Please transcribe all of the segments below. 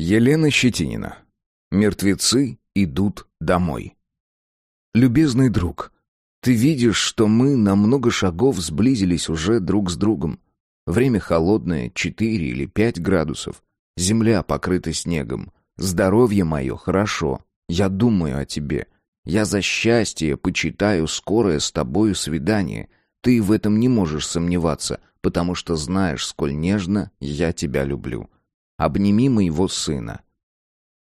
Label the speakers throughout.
Speaker 1: Елена Щетинина. Мертвецы идут домой. Любезный друг, ты видишь, что мы на много шагов сблизились уже друг с другом. Время холодное, 4 или 5 градусов. Земля покрыта снегом. Здоровье мое хорошо. Я думаю о тебе. Я за счастье почитаю скорое с тобою свидание. Ты в этом не можешь сомневаться, потому что знаешь, сколь нежно я тебя люблю. Обними моего сына.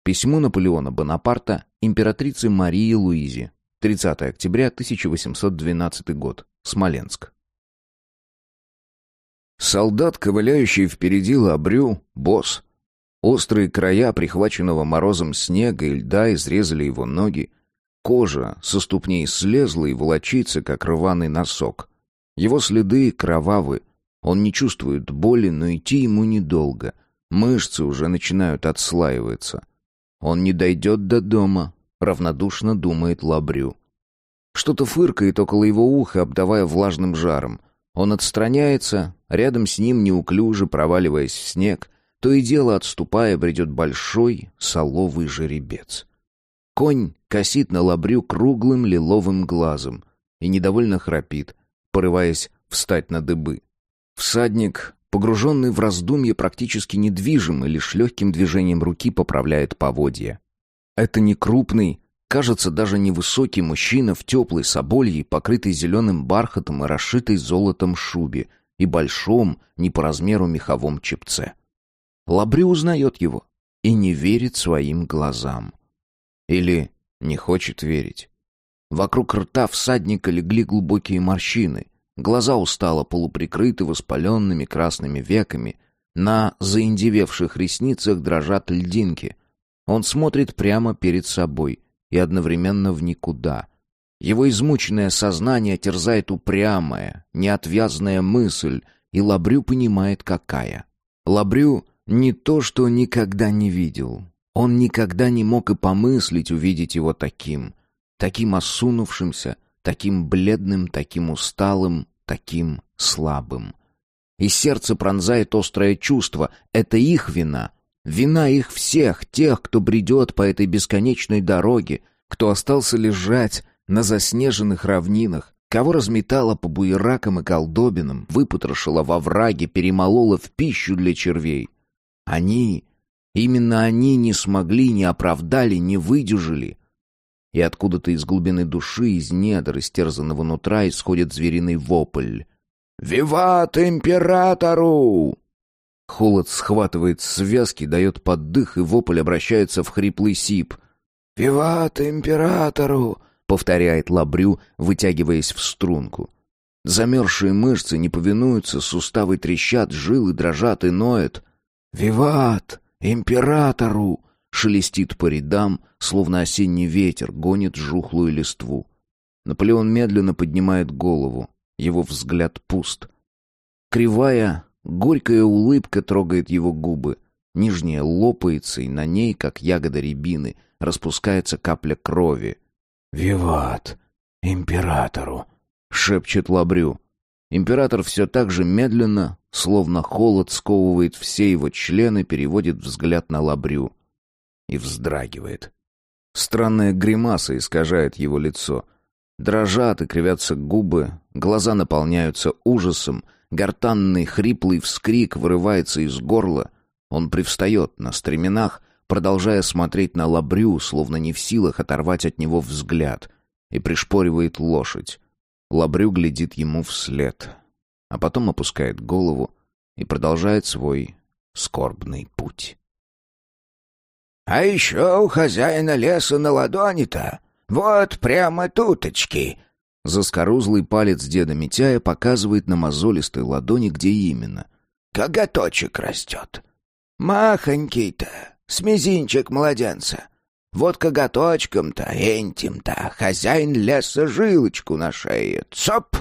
Speaker 1: Письмо Наполеона Бонапарта императрице Марии Луизе. 30 октября 1812 год. Смоленск. Солдат, ковыляющий впереди лабрю, босс. Острые края прихваченного морозом снега и льда изрезали его ноги. Кожа со ступней слезла и волочится, как рваный носок. Его следы кровавы. Он не чувствует боли, но идти ему недолго. Мышцы уже начинают отслаиваться. Он не дойдет до дома, равнодушно думает Лабрю. Что-то фыркает около его уха, обдавая влажным жаром. Он отстраняется, рядом с ним неуклюже проваливаясь в снег, то и дело отступая бредет большой соловый жеребец. Конь косит на лабрю круглым лиловым глазом и недовольно храпит, порываясь встать на дыбы. Всадник Погруженный в раздумье, практически недвижим и лишь легким движением руки поправляет поводья. Это не крупный, кажется, даже невысокий мужчина в теплой соболье, покрытой зеленым бархатом и расшитой золотом шубе и большом, не по размеру меховом чепце. Лабри узнает его и не верит своим глазам. Или не хочет верить. Вокруг рта всадника легли глубокие морщины, Глаза устало полуприкрыты воспаленными красными веками. На заиндевевших ресницах дрожат льдинки. Он смотрит прямо перед собой и одновременно в никуда. Его измученное сознание терзает упрямая, неотвязная мысль, и Лабрю понимает, какая. Лабрю не то, что никогда не видел. Он никогда не мог и помыслить увидеть его таким, таким осунувшимся, таким бледным, таким усталым, таким слабым. И сердце пронзает острое чувство. Это их вина. Вина их всех, тех, кто бредет по этой бесконечной дороге, кто остался лежать на заснеженных равнинах, кого разметало по буеракам и колдобинам, выпотрошило во враге, перемололо в пищу для червей. Они, именно они не смогли, не оправдали, не выдержали, и откуда-то из глубины души, из недр истерзанного нутра исходит звериный вопль. «Виват императору!» Холод схватывает связки, дает поддых, и вопль обращается в хриплый сип. «Виват императору!» — повторяет Лабрю, вытягиваясь в струнку. Замерзшие мышцы не повинуются, суставы трещат, жилы дрожат и ноют. «Виват императору!» Шелестит по рядам, словно осенний ветер гонит жухлую листву. Наполеон медленно поднимает голову. Его взгляд пуст. Кривая, горькая улыбка трогает его губы. Нижняя лопается, и на ней, как ягода рябины, распускается капля крови. «Виват! Императору!» — шепчет Лабрю. Император все так же медленно, словно холод сковывает все его члены, переводит взгляд на Лабрю и вздрагивает. Странная гримаса искажает его лицо. Дрожат и кривятся губы, глаза наполняются ужасом, гортанный хриплый вскрик вырывается из горла. Он привстает на стременах, продолжая смотреть на лабрю, словно не в силах оторвать от него взгляд, и пришпоривает лошадь. Лабрю глядит ему вслед, а потом опускает голову и продолжает свой скорбный путь. А еще у хозяина леса на ладони-то, вот прямо туточки». Заскорузлый палец деда Митяя показывает на мозолистой ладони, где именно. «Коготочек растет. Махонький-то, с мизинчик младенца. Вот коготочком-то, энтим-то, хозяин леса жилочку на шее. Цоп!»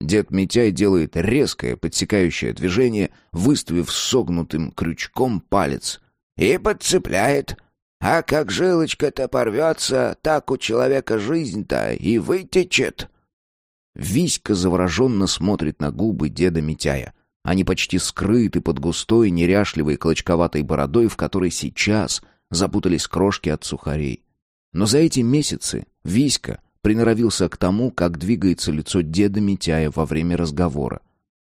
Speaker 1: Дед Митяй делает резкое, подсекающее движение, выставив согнутым крючком палец — и подцепляет. А как жилочка-то порвется, так у человека жизнь-то и вытечет. Виська завороженно смотрит на губы деда Митяя, Они почти скрыты под густой, неряшливой, клочковатой бородой, в которой сейчас запутались крошки от сухарей. Но за эти месяцы Виська приноровился к тому, как двигается лицо деда Митяя во время разговора.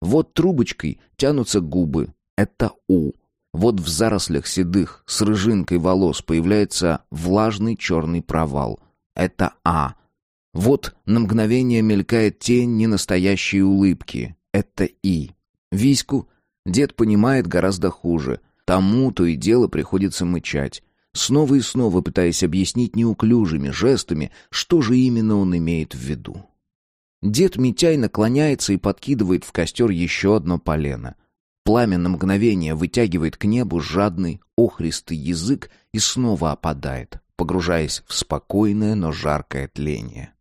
Speaker 1: Вот трубочкой тянутся губы. Это «у». Вот в зарослях седых с рыжинкой волос появляется влажный черный провал. Это «а». Вот на мгновение мелькает тень ненастоящей улыбки. Это «и». Виську дед понимает гораздо хуже. Тому то и дело приходится мычать. Снова и снова пытаясь объяснить неуклюжими жестами, что же именно он имеет в виду. Дед Митяй наклоняется и подкидывает в костер еще одно полено. Пламя на мгновение вытягивает к небу жадный, охристый язык и снова опадает, погружаясь в спокойное, но жаркое тление.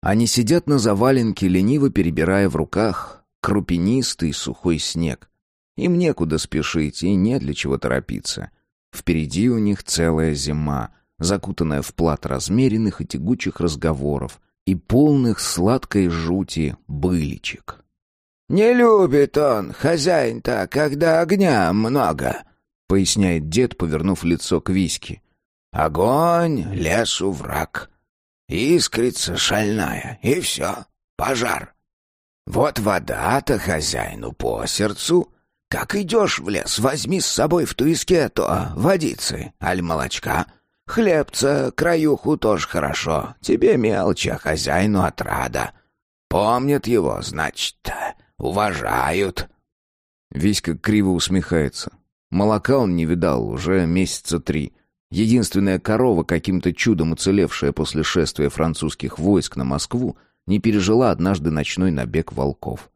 Speaker 1: Они сидят на заваленке, лениво перебирая в руках крупинистый сухой снег. Им некуда спешить и не для чего торопиться. Впереди у них целая зима, закутанная в плат размеренных и тягучих разговоров и полных сладкой жути быличек.
Speaker 2: «Не любит он, хозяин-то, когда огня много», —
Speaker 1: поясняет дед, повернув лицо к виски.
Speaker 2: «Огонь, лесу враг. Искрица шальная, и все, пожар. Вот вода-то хозяину по сердцу. Как идешь в лес, возьми с собой в туиске то водицы, аль молочка. Хлебца, краюху тоже хорошо. Тебе мелочь, а хозяину отрада. Помнят его, значит, уважают.
Speaker 1: Виська криво усмехается. Молока он не видал уже месяца три. Единственная корова, каким-то чудом уцелевшая после шествия французских войск на Москву, не пережила однажды ночной набег волков.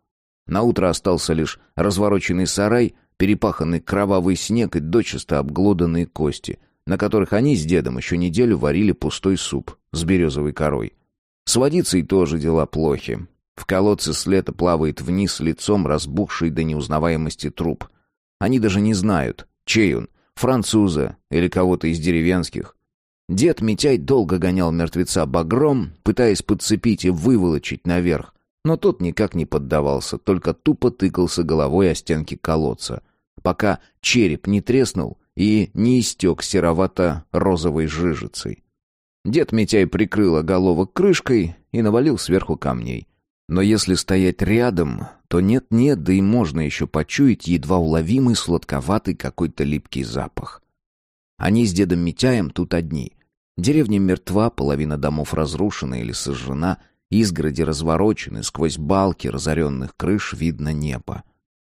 Speaker 1: На утро остался лишь развороченный сарай, перепаханный кровавый снег и дочисто обглоданные кости, на которых они с дедом еще неделю варили пустой суп с березовой корой. С водицей тоже дела плохи. В колодце с плавает вниз лицом разбухший до неузнаваемости труп. Они даже не знают, чей он, француза или кого-то из деревенских. Дед Митяй долго гонял мертвеца багром, пытаясь подцепить и выволочить наверх, но тот никак не поддавался, только тупо тыкался головой о стенки колодца, пока череп не треснул и не истек серовато-розовой жижицей. Дед Митяй прикрыл оголовок крышкой и навалил сверху камней. Но если стоять рядом, то нет-нет, да и можно еще почуять едва уловимый сладковатый какой-то липкий запах. Они с дедом Митяем тут одни. Деревня мертва, половина домов разрушена или сожжена, изгороди разворочены, сквозь балки разоренных крыш видно небо.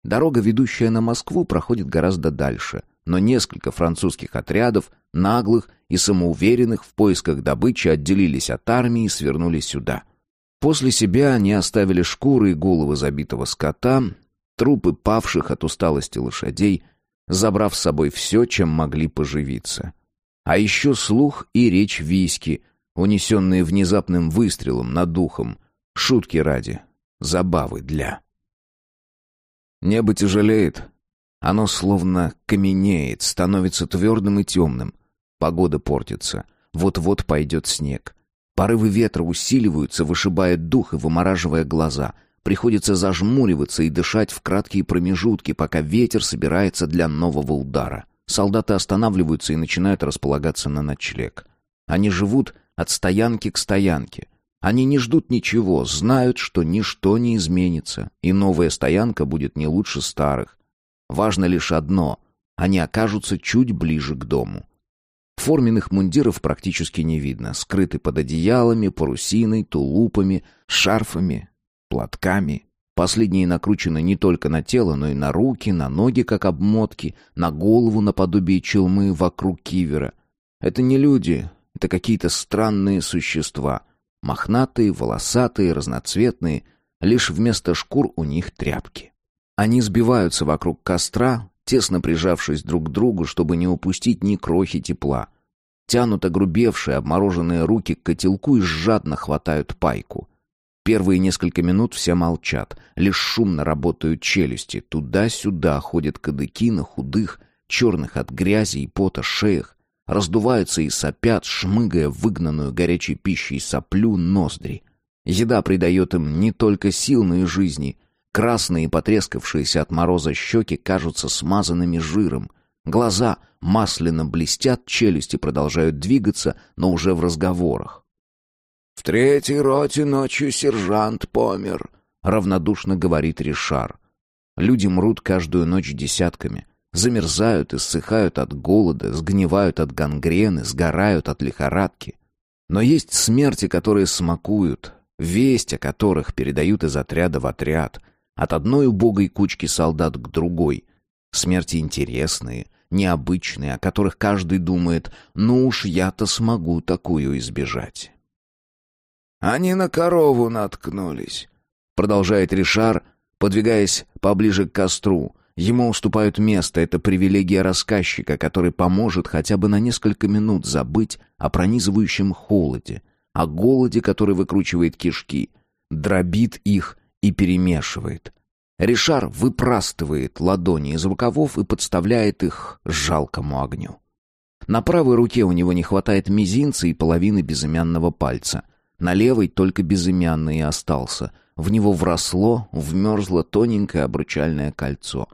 Speaker 1: Дорога, ведущая на Москву, проходит гораздо дальше, но несколько французских отрядов, наглых и самоуверенных в поисках добычи, отделились от армии и свернули сюда. После себя они оставили шкуры и головы забитого скота, трупы павших от усталости лошадей, забрав с собой все, чем могли поживиться. А еще слух и речь виски, унесенные внезапным выстрелом над духом, шутки ради, забавы для. Небо тяжелеет. Оно словно каменеет, становится твердым и темным. Погода портится. Вот-вот пойдет снег. Порывы ветра усиливаются, вышибая дух и вымораживая глаза. Приходится зажмуриваться и дышать в краткие промежутки, пока ветер собирается для нового удара. Солдаты останавливаются и начинают располагаться на ночлег. Они живут от стоянки к стоянке. Они не ждут ничего, знают, что ничто не изменится, и новая стоянка будет не лучше старых. Важно лишь одно — они окажутся чуть ближе к дому. Форменных мундиров практически не видно, скрыты под одеялами, парусиной, тулупами, шарфами, платками. Последние накручены не только на тело, но и на руки, на ноги, как обмотки, на голову наподобие челмы вокруг кивера. Это не люди, это какие-то странные существа. Мохнатые, волосатые, разноцветные. Лишь вместо шкур у них тряпки. Они сбиваются вокруг костра, тесно прижавшись друг к другу, чтобы не упустить ни крохи тепла. Тянут огрубевшие, обмороженные руки к котелку и жадно хватают пайку. Первые несколько минут все молчат, лишь шумно работают челюсти, туда-сюда ходят кадыки на худых, черных от грязи и пота шеях, раздуваются и сопят, шмыгая выгнанную горячей пищей соплю ноздри. Еда придает им не только сил, но и жизни. Красные потрескавшиеся от мороза щеки кажутся смазанными жиром. Глаза масляно блестят, челюсти продолжают двигаться, но уже в разговорах.
Speaker 2: «В третьей роте ночью сержант помер», —
Speaker 1: равнодушно говорит Ришар. Люди мрут каждую ночь десятками. Замерзают, иссыхают от голода, сгнивают от гангрены, сгорают от лихорадки. Но есть смерти, которые смакуют, весть о которых передают из отряда в отряд — от одной убогой кучки солдат к другой. Смерти интересные, необычные, о которых каждый думает, ну уж я-то смогу такую избежать.
Speaker 2: «Они на корову наткнулись», — продолжает Ришар, подвигаясь поближе к костру. Ему уступают место, это привилегия рассказчика, который поможет хотя бы на несколько минут забыть о пронизывающем холоде, о голоде, который выкручивает кишки, дробит их и перемешивает. Ришар выпрастывает ладони из рукавов и подставляет их жалкому огню. На правой руке у него не хватает мизинца и половины безымянного пальца. На левой только безымянный и остался. В него вросло, вмерзло тоненькое обручальное кольцо.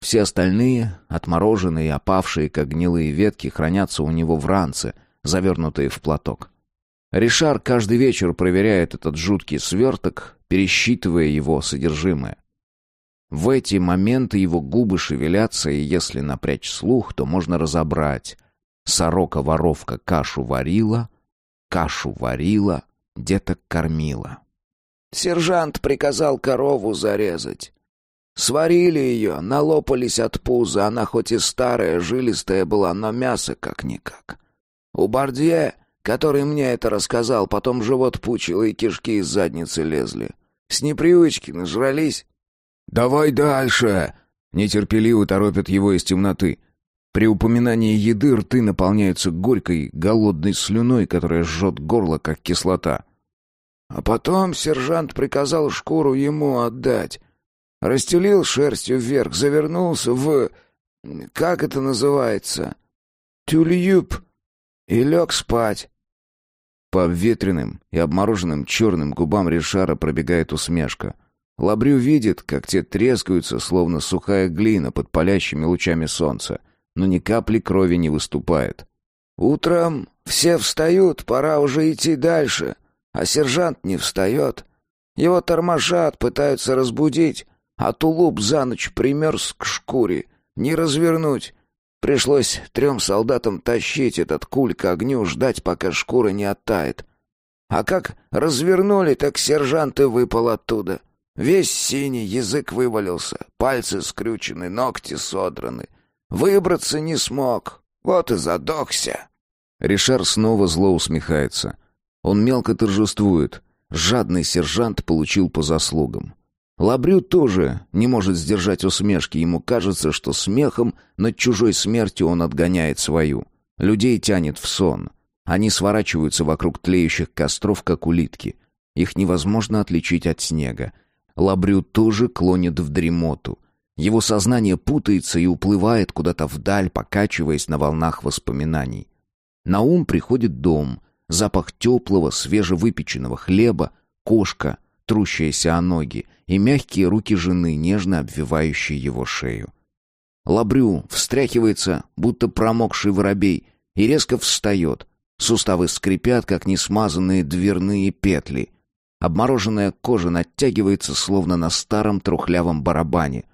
Speaker 2: Все остальные, отмороженные и опавшие, как гнилые ветки, хранятся у него в ранце, завернутые в платок. Ришар каждый вечер проверяет этот жуткий сверток, пересчитывая его содержимое. В эти моменты его губы шевелятся, и если напрячь слух, то можно разобрать. Сорока-воровка кашу варила, кашу варила, деток кормила. Сержант приказал корову зарезать. Сварили ее, налопались от пуза, она хоть и старая, жилистая была, но мясо как-никак. У Бардье который мне это рассказал, потом живот пучил и кишки из задницы лезли. С непривычки нажрались.
Speaker 1: «Давай дальше!» — нетерпеливо торопят его из темноты. При упоминании еды рты наполняются горькой, голодной слюной, которая жжет горло, как кислота.
Speaker 2: А потом сержант приказал шкуру ему отдать. Расстелил шерстью вверх, завернулся в... Как это называется? Тюльюб. И лег спать.
Speaker 1: По обветренным и обмороженным черным губам Ришара пробегает усмешка. Лабрю видит, как те трескаются, словно сухая глина под палящими лучами солнца, но ни капли крови не выступает.
Speaker 2: «Утром все встают, пора уже идти дальше, а сержант не встает. Его тормошат, пытаются разбудить, а тулуп за ночь примерз к шкуре. Не развернуть, Пришлось трем солдатам тащить этот куль к огню, ждать, пока шкура не оттает. А как развернули, так сержант и выпал оттуда. Весь синий, язык вывалился, пальцы скрючены, ногти содраны. Выбраться не смог, вот и задохся.
Speaker 1: Ришар снова зло усмехается. Он мелко торжествует. Жадный сержант получил по заслугам. Лабрю тоже не может сдержать усмешки. Ему кажется, что смехом над чужой смертью он отгоняет свою. Людей тянет в сон. Они сворачиваются вокруг тлеющих костров, как улитки. Их невозможно отличить от снега. Лабрю тоже клонит в дремоту. Его сознание путается и уплывает куда-то вдаль, покачиваясь на волнах воспоминаний. На ум приходит дом, запах теплого, свежевыпеченного хлеба, кошка, трущаяся о ноги, и мягкие руки жены, нежно обвивающие его шею. Лабрю встряхивается, будто промокший воробей, и резко встает. Суставы скрипят, как несмазанные дверные петли. Обмороженная кожа натягивается, словно на старом трухлявом барабане.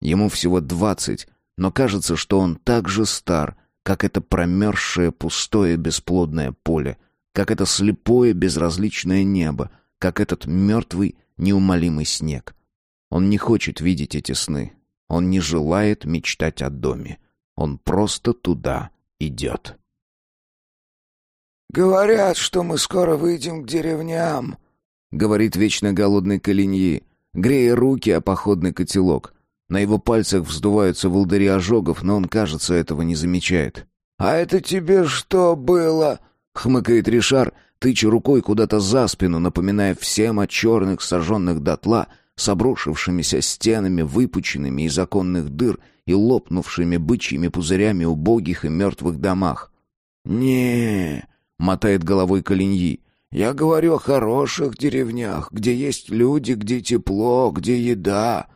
Speaker 1: Ему всего двадцать, но кажется, что он так же стар, как это промерзшее пустое бесплодное поле, как это слепое безразличное небо, как этот мертвый неумолимый снег. Он не хочет видеть эти сны. Он не желает мечтать о доме. Он просто туда идет.
Speaker 2: «Говорят, что мы скоро выйдем к деревням», — говорит вечно голодный Калиньи, грея руки о походный котелок. На его пальцах вздуваются волдыри ожогов, но он, кажется, этого не замечает. «А это тебе что было?» — хмыкает Ришар, тыча рукой куда-то за спину, напоминая всем о черных, сожженных дотла, с обрушившимися стенами, выпученными из оконных дыр и лопнувшими бычьими пузырями убогих и мертвых домах. не мотает головой Калиньи. Я говорю о хороших деревнях, где есть люди, где тепло, где еда».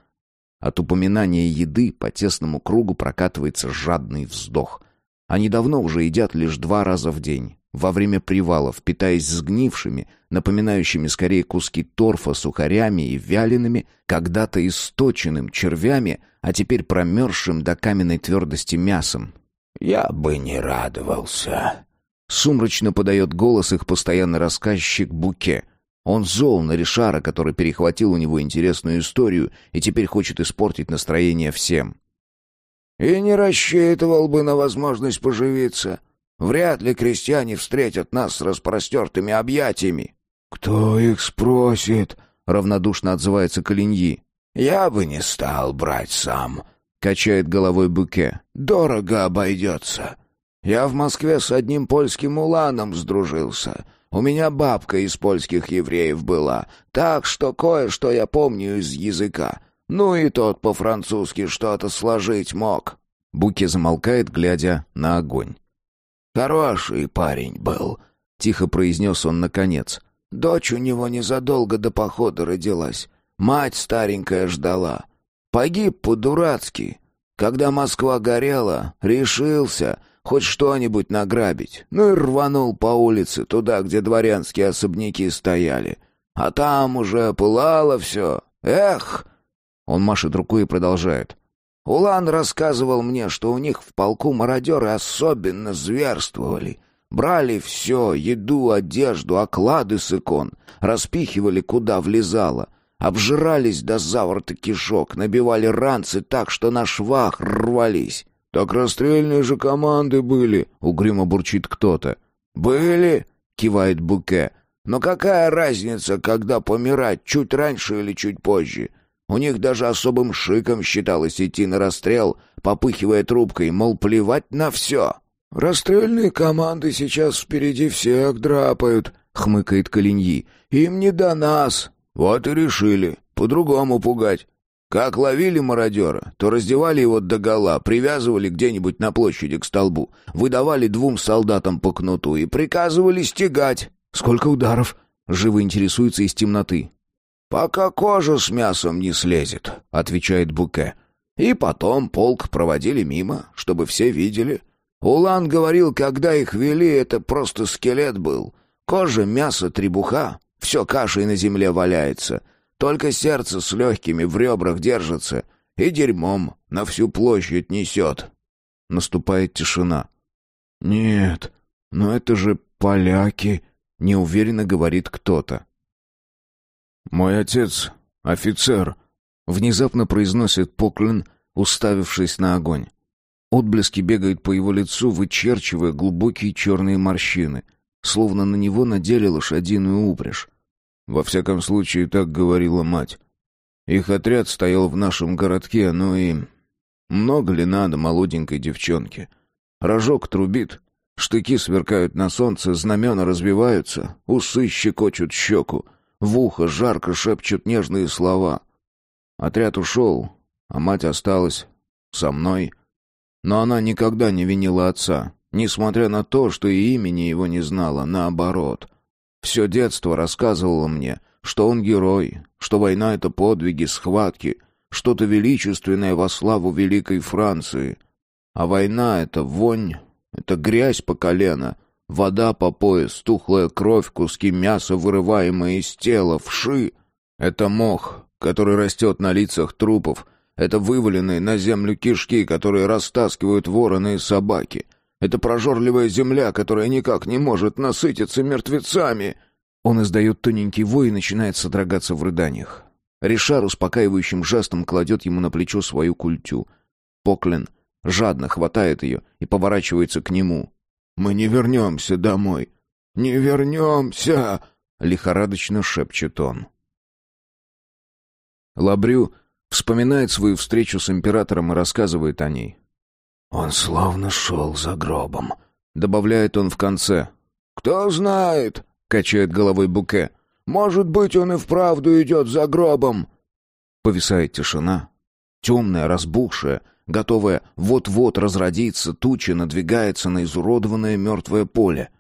Speaker 1: От упоминания еды по тесному кругу прокатывается жадный вздох. Они давно уже едят лишь два раза в день. Во время привалов, питаясь сгнившими, напоминающими скорее куски торфа сухарями и вялеными, когда-то источенным червями, а теперь промерзшим до каменной твердости мясом.
Speaker 2: «Я бы не радовался», —
Speaker 1: сумрачно подает голос их постоянный рассказчик Буке — он зол на Ришара, который перехватил у него интересную историю и теперь хочет испортить настроение всем.
Speaker 2: «И не рассчитывал бы на возможность поживиться. Вряд ли крестьяне встретят нас с распростертыми объятиями».
Speaker 1: «Кто их спросит?» — равнодушно отзывается Калиньи.
Speaker 2: «Я бы не стал брать сам», —
Speaker 1: качает головой Буке.
Speaker 2: «Дорого обойдется. Я в Москве с одним польским уланом сдружился». У меня бабка из польских евреев была, так что кое-что я помню из языка. Ну и тот по-французски что-то сложить мог».
Speaker 1: Буки замолкает, глядя на огонь.
Speaker 2: «Хороший парень был», — тихо произнес он наконец. «Дочь у него незадолго до похода родилась. Мать старенькая ждала. Погиб по-дурацки. Когда Москва горела, решился, хоть что-нибудь награбить. Ну и рванул по улице, туда, где дворянские особняки стояли. А там уже пылало все. Эх!»
Speaker 1: Он машет рукой и продолжает.
Speaker 2: «Улан рассказывал мне, что у них в полку мародеры особенно зверствовали. Брали все, еду, одежду, оклады с икон, распихивали куда влезало. Обжирались до заворота кишок, набивали ранцы так, что на швах рвались. «Так расстрельные же команды были», — угрюмо бурчит кто-то. «Были?» — кивает Буке. «Но какая разница, когда помирать, чуть раньше или чуть позже? У них даже особым шиком считалось идти на расстрел, попыхивая трубкой, мол, плевать на все». «Расстрельные команды сейчас впереди всех драпают», — хмыкает Калиньи. «Им не до нас». «Вот и решили. По-другому пугать. Как ловили мародера, то раздевали его догола, привязывали где-нибудь на площади к столбу, выдавали двум солдатам по кнуту и приказывали стегать.
Speaker 1: «Сколько ударов?» — живо интересуется из темноты.
Speaker 2: «Пока кожа с мясом не слезет», — отвечает Буке. «И потом полк проводили мимо, чтобы все видели. Улан говорил, когда их вели, это просто скелет был. Кожа, мясо, требуха, все кашей на земле валяется». Только сердце с легкими в ребрах держится и дерьмом на всю площадь несет.
Speaker 1: Наступает тишина. «Нет, но это же поляки», — неуверенно говорит кто-то. «Мой отец — офицер», — внезапно произносит Поклин, уставившись на огонь. Отблески бегают по его лицу, вычерчивая глубокие черные морщины, словно на него надели лошадиную упряжь. Во всяком случае, так говорила мать. Их отряд стоял в нашем городке, ну и... Много ли надо молоденькой девчонке? Рожок трубит, штыки сверкают на солнце, знамена разбиваются, усы щекочут щеку, в ухо жарко шепчут нежные слова. Отряд ушел, а мать осталась со мной. Но она никогда не винила отца, несмотря на то, что и имени его не знала, наоборот — все детство рассказывало мне, что он герой, что война — это подвиги, схватки, что-то величественное во славу великой Франции. А война — это вонь, это грязь по колено, вода по пояс, тухлая кровь, куски мяса, вырываемые из тела, вши. Это мох, который растет на лицах трупов, это вываленные на землю кишки, которые растаскивают вороны и собаки — это прожорливая земля, которая никак не может насытиться мертвецами. Он издает тоненький вой и начинает содрогаться в рыданиях. Ришар успокаивающим жестом кладет ему на плечо свою культю. Поклен жадно хватает ее и поворачивается к нему. «Мы не вернемся домой! Не вернемся!» — лихорадочно шепчет он. Лабрю вспоминает свою встречу с императором и рассказывает о ней.
Speaker 2: «Он словно шел за гробом», —
Speaker 1: добавляет он в конце.
Speaker 2: «Кто знает», — качает головой Буке. «Может быть, он и вправду идет за гробом».
Speaker 1: Повисает тишина. Темная, разбухшая, готовая вот-вот разродиться, туча надвигается на изуродованное мертвое поле.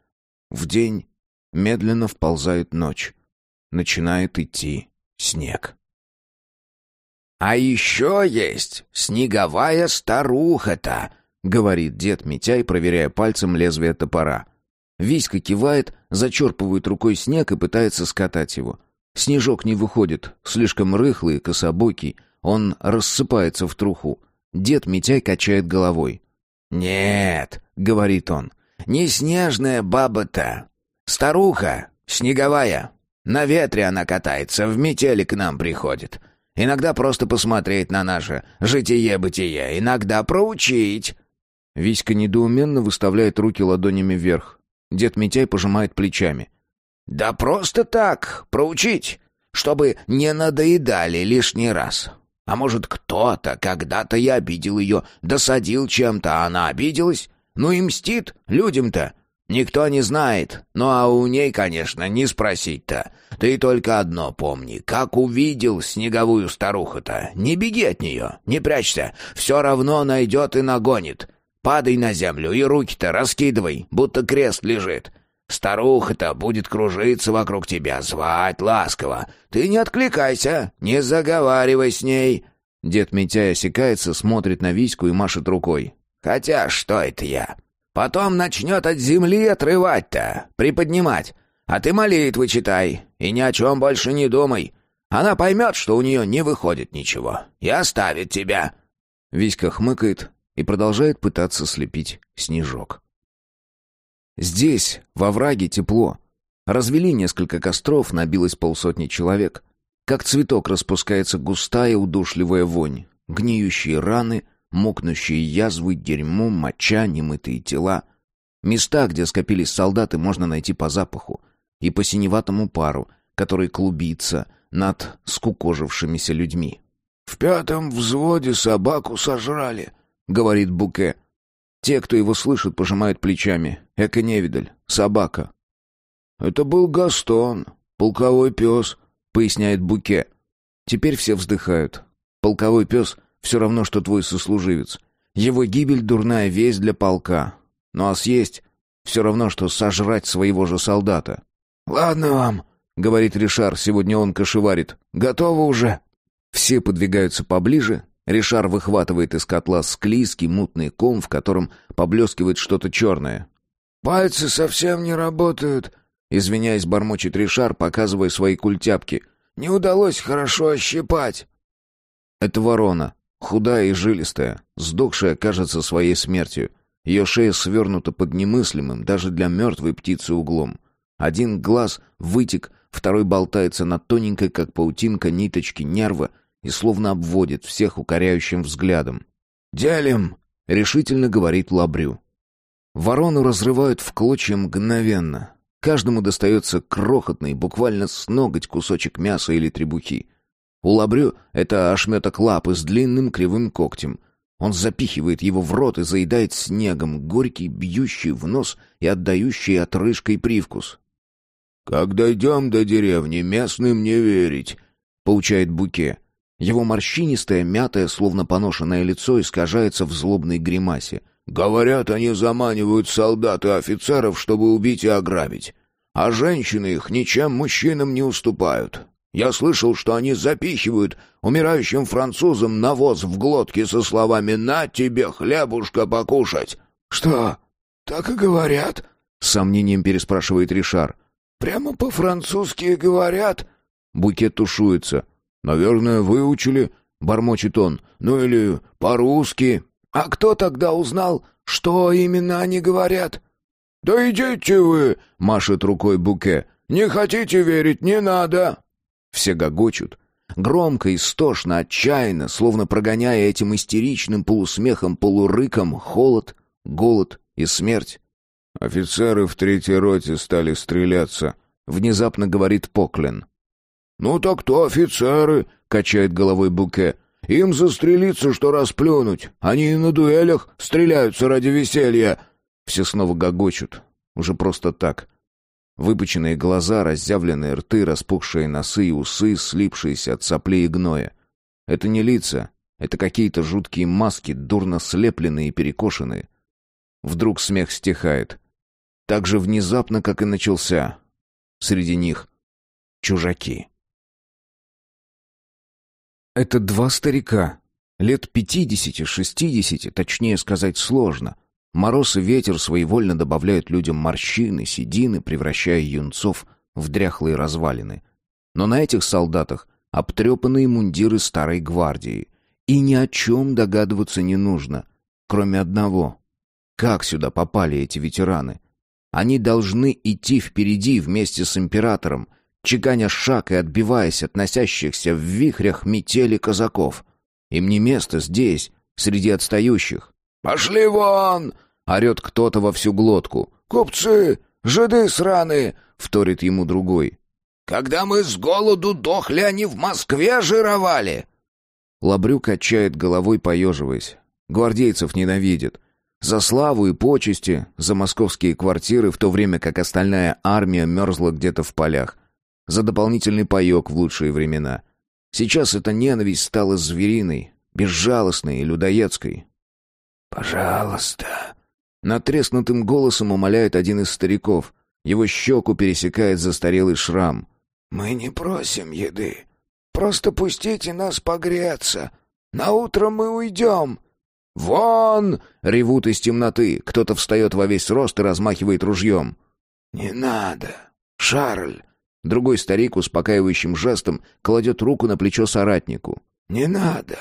Speaker 1: В день медленно вползает ночь. Начинает идти снег.
Speaker 2: «А еще есть снеговая старуха-то», — говорит дед Митяй, проверяя пальцем лезвие топора.
Speaker 1: Виська кивает, зачерпывает рукой снег и пытается скатать его. Снежок не выходит, слишком рыхлый, кособокий, он рассыпается в труху. Дед Митяй качает головой.
Speaker 2: «Нет», — говорит он, — «не снежная баба-то. Старуха, снеговая. На ветре она катается, в метели к нам приходит. Иногда просто посмотреть на наше житие-бытие, иногда проучить».
Speaker 1: Виська недоуменно выставляет руки ладонями вверх. Дед Митяй пожимает плечами.
Speaker 2: «Да просто так, проучить, чтобы не надоедали лишний раз. А может, кто-то когда-то я обидел ее, досадил чем-то, а она обиделась? Ну и мстит людям-то. Никто не знает. Ну а у ней, конечно, не спросить-то. Ты только одно помни. Как увидел снеговую старуху-то, не беги от нее, не прячься. Все равно найдет и нагонит. Падай на землю и руки-то раскидывай, будто крест лежит. Старуха-то будет кружиться вокруг тебя, звать ласково. Ты не откликайся, не заговаривай с ней».
Speaker 1: Дед Митяй осекается, смотрит на Виську и машет рукой.
Speaker 2: «Хотя что это я? Потом начнет от земли отрывать-то, приподнимать. А ты молитвы читай и ни о чем больше не думай. Она поймет, что у нее не выходит ничего, и оставит тебя».
Speaker 1: Виська хмыкает и продолжает пытаться слепить снежок. Здесь, во враге, тепло. Развели несколько костров, набилось полсотни человек. Как цветок распускается густая удушливая вонь. Гниющие раны, мокнущие язвы, дерьмо, моча, немытые тела. Места, где скопились солдаты, можно найти по запаху. И по синеватому пару, который клубится над скукожившимися людьми.
Speaker 2: «В пятом взводе собаку сожрали», — говорит Буке.
Speaker 1: Те, кто его слышит, пожимают плечами. Эко-невидаль. Собака.
Speaker 2: «Это был Гастон, полковой пес», — поясняет Буке.
Speaker 1: Теперь все вздыхают. Полковой пес — все равно, что твой сослуживец. Его гибель — дурная весть для полка. Ну а съесть — все равно, что сожрать своего же солдата.
Speaker 2: «Ладно вам», — говорит Ришар, сегодня он кошеварит. «Готово уже».
Speaker 1: Все подвигаются поближе, Ришар выхватывает из котла склизкий мутный ком, в котором поблескивает что-то черное.
Speaker 2: «Пальцы совсем не работают», — извиняясь, бормочет Ришар, показывая свои культяпки. «Не удалось хорошо ощипать».
Speaker 1: Это ворона, худая и жилистая, сдохшая, кажется, своей смертью. Ее шея свернута под немыслимым, даже для мертвой птицы углом. Один глаз вытек, второй болтается на тоненькой, как паутинка, ниточке нерва — и словно обводит всех укоряющим взглядом.
Speaker 2: «Делим!»
Speaker 1: — решительно говорит Лабрю. Ворону разрывают в клочья мгновенно. Каждому достается крохотный, буквально с ноготь кусочек мяса или требухи. У Лабрю это ошметок лапы с длинным кривым когтем. Он запихивает его в рот и заедает снегом, горький, бьющий в нос и отдающий отрыжкой привкус.
Speaker 2: «Как дойдем до деревни, местным не верить», — поучает Буке.
Speaker 1: Его морщинистое, мятое, словно поношенное лицо искажается в злобной гримасе.
Speaker 2: «Говорят, они заманивают солдат и офицеров, чтобы убить и ограбить. А женщины их ничем мужчинам не уступают. Я слышал, что они запихивают умирающим французам навоз в глотки со словами «На тебе хлебушка покушать». «Что, так и говорят?» — с сомнением переспрашивает Ришар. «Прямо по-французски говорят?»
Speaker 1: Букет тушуется —
Speaker 2: «Наверное, выучили», — бормочет он. «Ну или по-русски». «А кто тогда узнал, что именно они говорят?» «Да идите вы!» — машет рукой Буке. «Не хотите верить, не надо!»
Speaker 1: Все гогочут. Громко, истошно, отчаянно, словно прогоняя этим истеричным полусмехом, полурыком холод, голод и смерть.
Speaker 2: «Офицеры в третьей роте стали стреляться», — внезапно говорит Поклин. «Ну так то офицеры», — качает головой Буке. «Им застрелиться, что расплюнуть. Они и на дуэлях стреляются ради веселья».
Speaker 1: Все снова гогочут. Уже просто так. Выпученные глаза, разъявленные рты, распухшие носы и усы, слипшиеся от соплей и гноя. Это не лица, это какие-то жуткие маски, дурно слепленные и перекошенные. Вдруг смех стихает. Так же внезапно, как и начался. Среди них чужаки. Это два старика. Лет пятидесяти-шестидесяти, точнее сказать сложно. Мороз и ветер своевольно добавляют людям морщины, седины, превращая юнцов в дряхлые развалины. Но на этих солдатах обтрепанные мундиры старой гвардии. И ни о чем догадываться не нужно, кроме одного. Как сюда попали эти ветераны? Они должны идти впереди вместе с императором, чеканя шаг и отбиваясь от носящихся в вихрях метели казаков. Им не место здесь, среди отстающих.
Speaker 2: «Пошли вон!» — орет кто-то во всю глотку. «Купцы! Жиды сраные!» — вторит ему другой. «Когда мы с голоду дохли, они в Москве жировали!»
Speaker 1: Лабрюк качает головой, поеживаясь. Гвардейцев ненавидят. За славу и почести, за московские квартиры, в то время как остальная армия мерзла где-то в полях за дополнительный паёк в лучшие времена. Сейчас эта ненависть стала звериной, безжалостной и людоедской.
Speaker 2: «Пожалуйста!»
Speaker 1: Натреснутым голосом умоляет один из стариков. Его щеку пересекает застарелый шрам.
Speaker 2: «Мы не просим еды. Просто пустите нас погреться. На утро мы уйдем».
Speaker 1: «Вон!» — ревут из темноты. Кто-то встает во весь рост и размахивает ружьем.
Speaker 2: «Не надо, Шарль!»
Speaker 1: Другой старик успокаивающим жестом кладет руку на плечо соратнику.
Speaker 2: «Не надо!»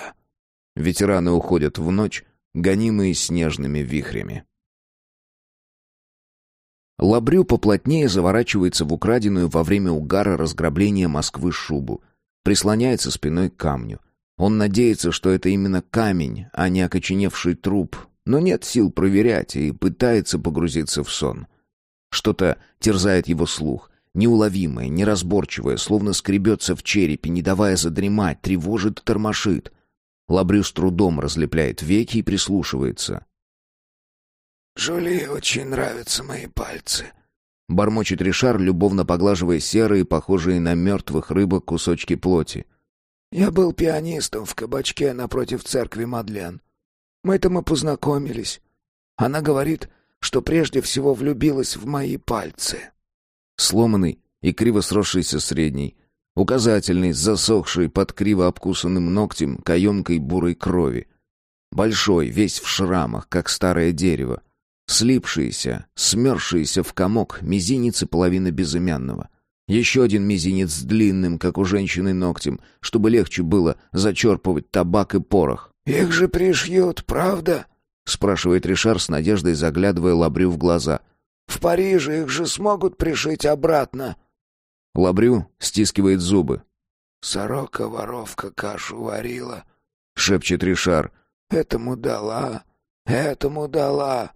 Speaker 1: Ветераны уходят в ночь, гонимые снежными вихрями. Лабрю поплотнее заворачивается в украденную во время угара разграбления Москвы шубу. Прислоняется спиной к камню. Он надеется, что это именно камень, а не окоченевший труп, но нет сил проверять и пытается погрузиться в сон. Что-то терзает его слух, неуловимое, неразборчивое, словно скребется в черепе, не давая задремать, тревожит тормошит. Лабрю с трудом разлепляет веки и прислушивается.
Speaker 2: «Жули очень нравятся мои пальцы», —
Speaker 1: бормочет Ришар, любовно поглаживая серые, похожие на мертвых рыбок кусочки плоти.
Speaker 2: «Я был пианистом в кабачке напротив церкви Мадлен. Мы там и познакомились. Она говорит, что прежде всего влюбилась в мои пальцы»
Speaker 1: сломанный и криво сросшийся средний, указательный, засохший под криво обкусанным ногтем каемкой бурой крови, большой, весь в шрамах, как старое дерево, слипшийся, смерзшийся в комок мизинец и половина безымянного. Еще один мизинец длинным, как у женщины, ногтем, чтобы легче было зачерпывать табак и порох.
Speaker 2: «Их же пришьют, правда?»
Speaker 1: — спрашивает Ришар с надеждой, заглядывая Лабрю в глаза —
Speaker 2: в Париже их же смогут пришить обратно.
Speaker 1: Лабрю стискивает зубы.
Speaker 2: Сорока-воровка кашу варила,
Speaker 1: шепчет Ришар.
Speaker 2: Этому дала, этому дала.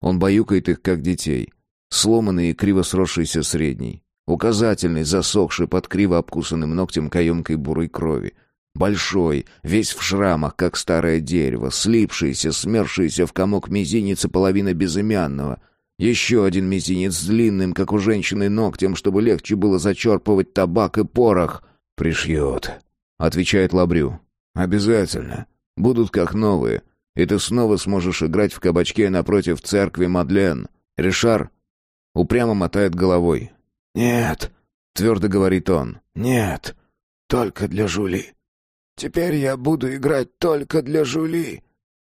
Speaker 1: Он баюкает их, как детей. Сломанный и криво сросшийся средний. Указательный, засохший под криво обкусанным ногтем каемкой бурой крови. Большой, весь в шрамах, как старое дерево, слипшийся, смерзшийся в комок мизинец и половина безымянного — еще один мизинец с длинным, как у женщины, ногтем, чтобы легче было зачерпывать табак и порох. «Пришьет», — отвечает Лабрю. «Обязательно. Будут как новые. И ты снова сможешь играть в кабачке напротив церкви Мадлен». Ришар упрямо мотает головой.
Speaker 2: «Нет», —
Speaker 1: твердо говорит он.
Speaker 2: «Нет, только для Жули. Теперь я буду играть только для Жули».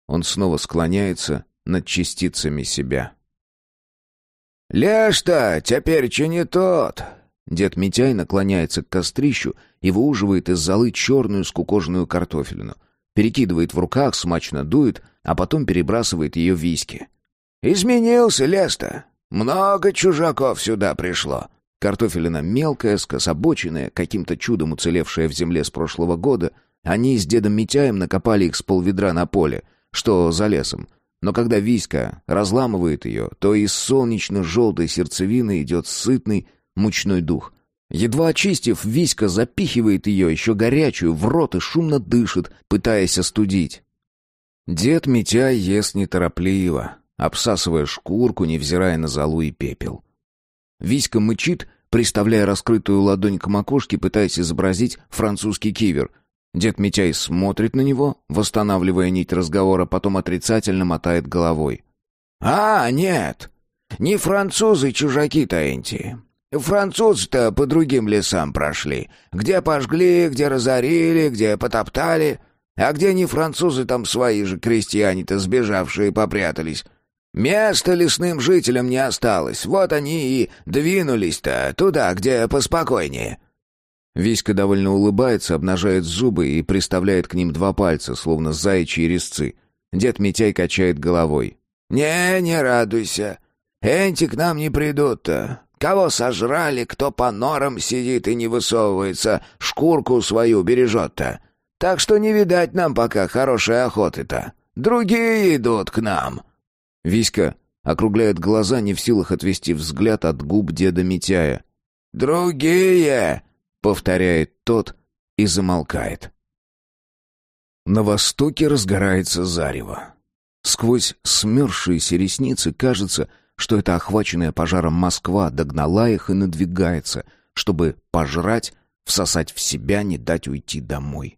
Speaker 1: Он снова склоняется над частицами себя.
Speaker 2: «Лешта, теперь че не тот!»
Speaker 1: Дед Митяй наклоняется к кострищу и выуживает из золы черную скукоженную картофелину. Перекидывает в руках, смачно дует, а потом перебрасывает ее в виски.
Speaker 2: «Изменился, Леста. Много чужаков сюда пришло».
Speaker 1: Картофелина мелкая, скособоченная, каким-то чудом уцелевшая в земле с прошлого года. Они с дедом Митяем накопали их с полведра на поле, что за лесом, но когда Виська разламывает ее, то из солнечно-желтой сердцевины идет сытный мучной дух. Едва очистив, Виська запихивает ее, еще горячую, в рот и шумно дышит, пытаясь остудить. Дед Митяй ест неторопливо, обсасывая шкурку, невзирая на золу и пепел. Виська мычит, приставляя раскрытую ладонь к макушке, пытаясь изобразить французский кивер — Дед Митяй смотрит на него, восстанавливая нить разговора, потом отрицательно мотает головой.
Speaker 2: «А, нет, не французы чужаки Таэнти. Французы-то по другим лесам прошли. Где пожгли, где разорили, где потоптали. А где не французы, там свои же крестьяне-то сбежавшие попрятались. Места лесным жителям не осталось. Вот они и двинулись-то туда, где поспокойнее».
Speaker 1: Виська довольно улыбается, обнажает зубы и приставляет к ним два пальца, словно заячьи резцы. Дед Митяй качает головой.
Speaker 2: «Не, не радуйся. Энти к нам не придут-то. Кого сожрали, кто по норам сидит и не высовывается, шкурку свою бережет-то. Так что не видать нам пока хорошей охоты-то. Другие идут к нам».
Speaker 1: Виська округляет глаза, не в силах отвести взгляд от губ деда Митяя.
Speaker 2: «Другие!» — повторяет тот и замолкает.
Speaker 1: На востоке разгорается зарево. Сквозь смерзшиеся ресницы кажется, что эта охваченная пожаром Москва догнала их и надвигается, чтобы пожрать, всосать в себя, не дать уйти домой.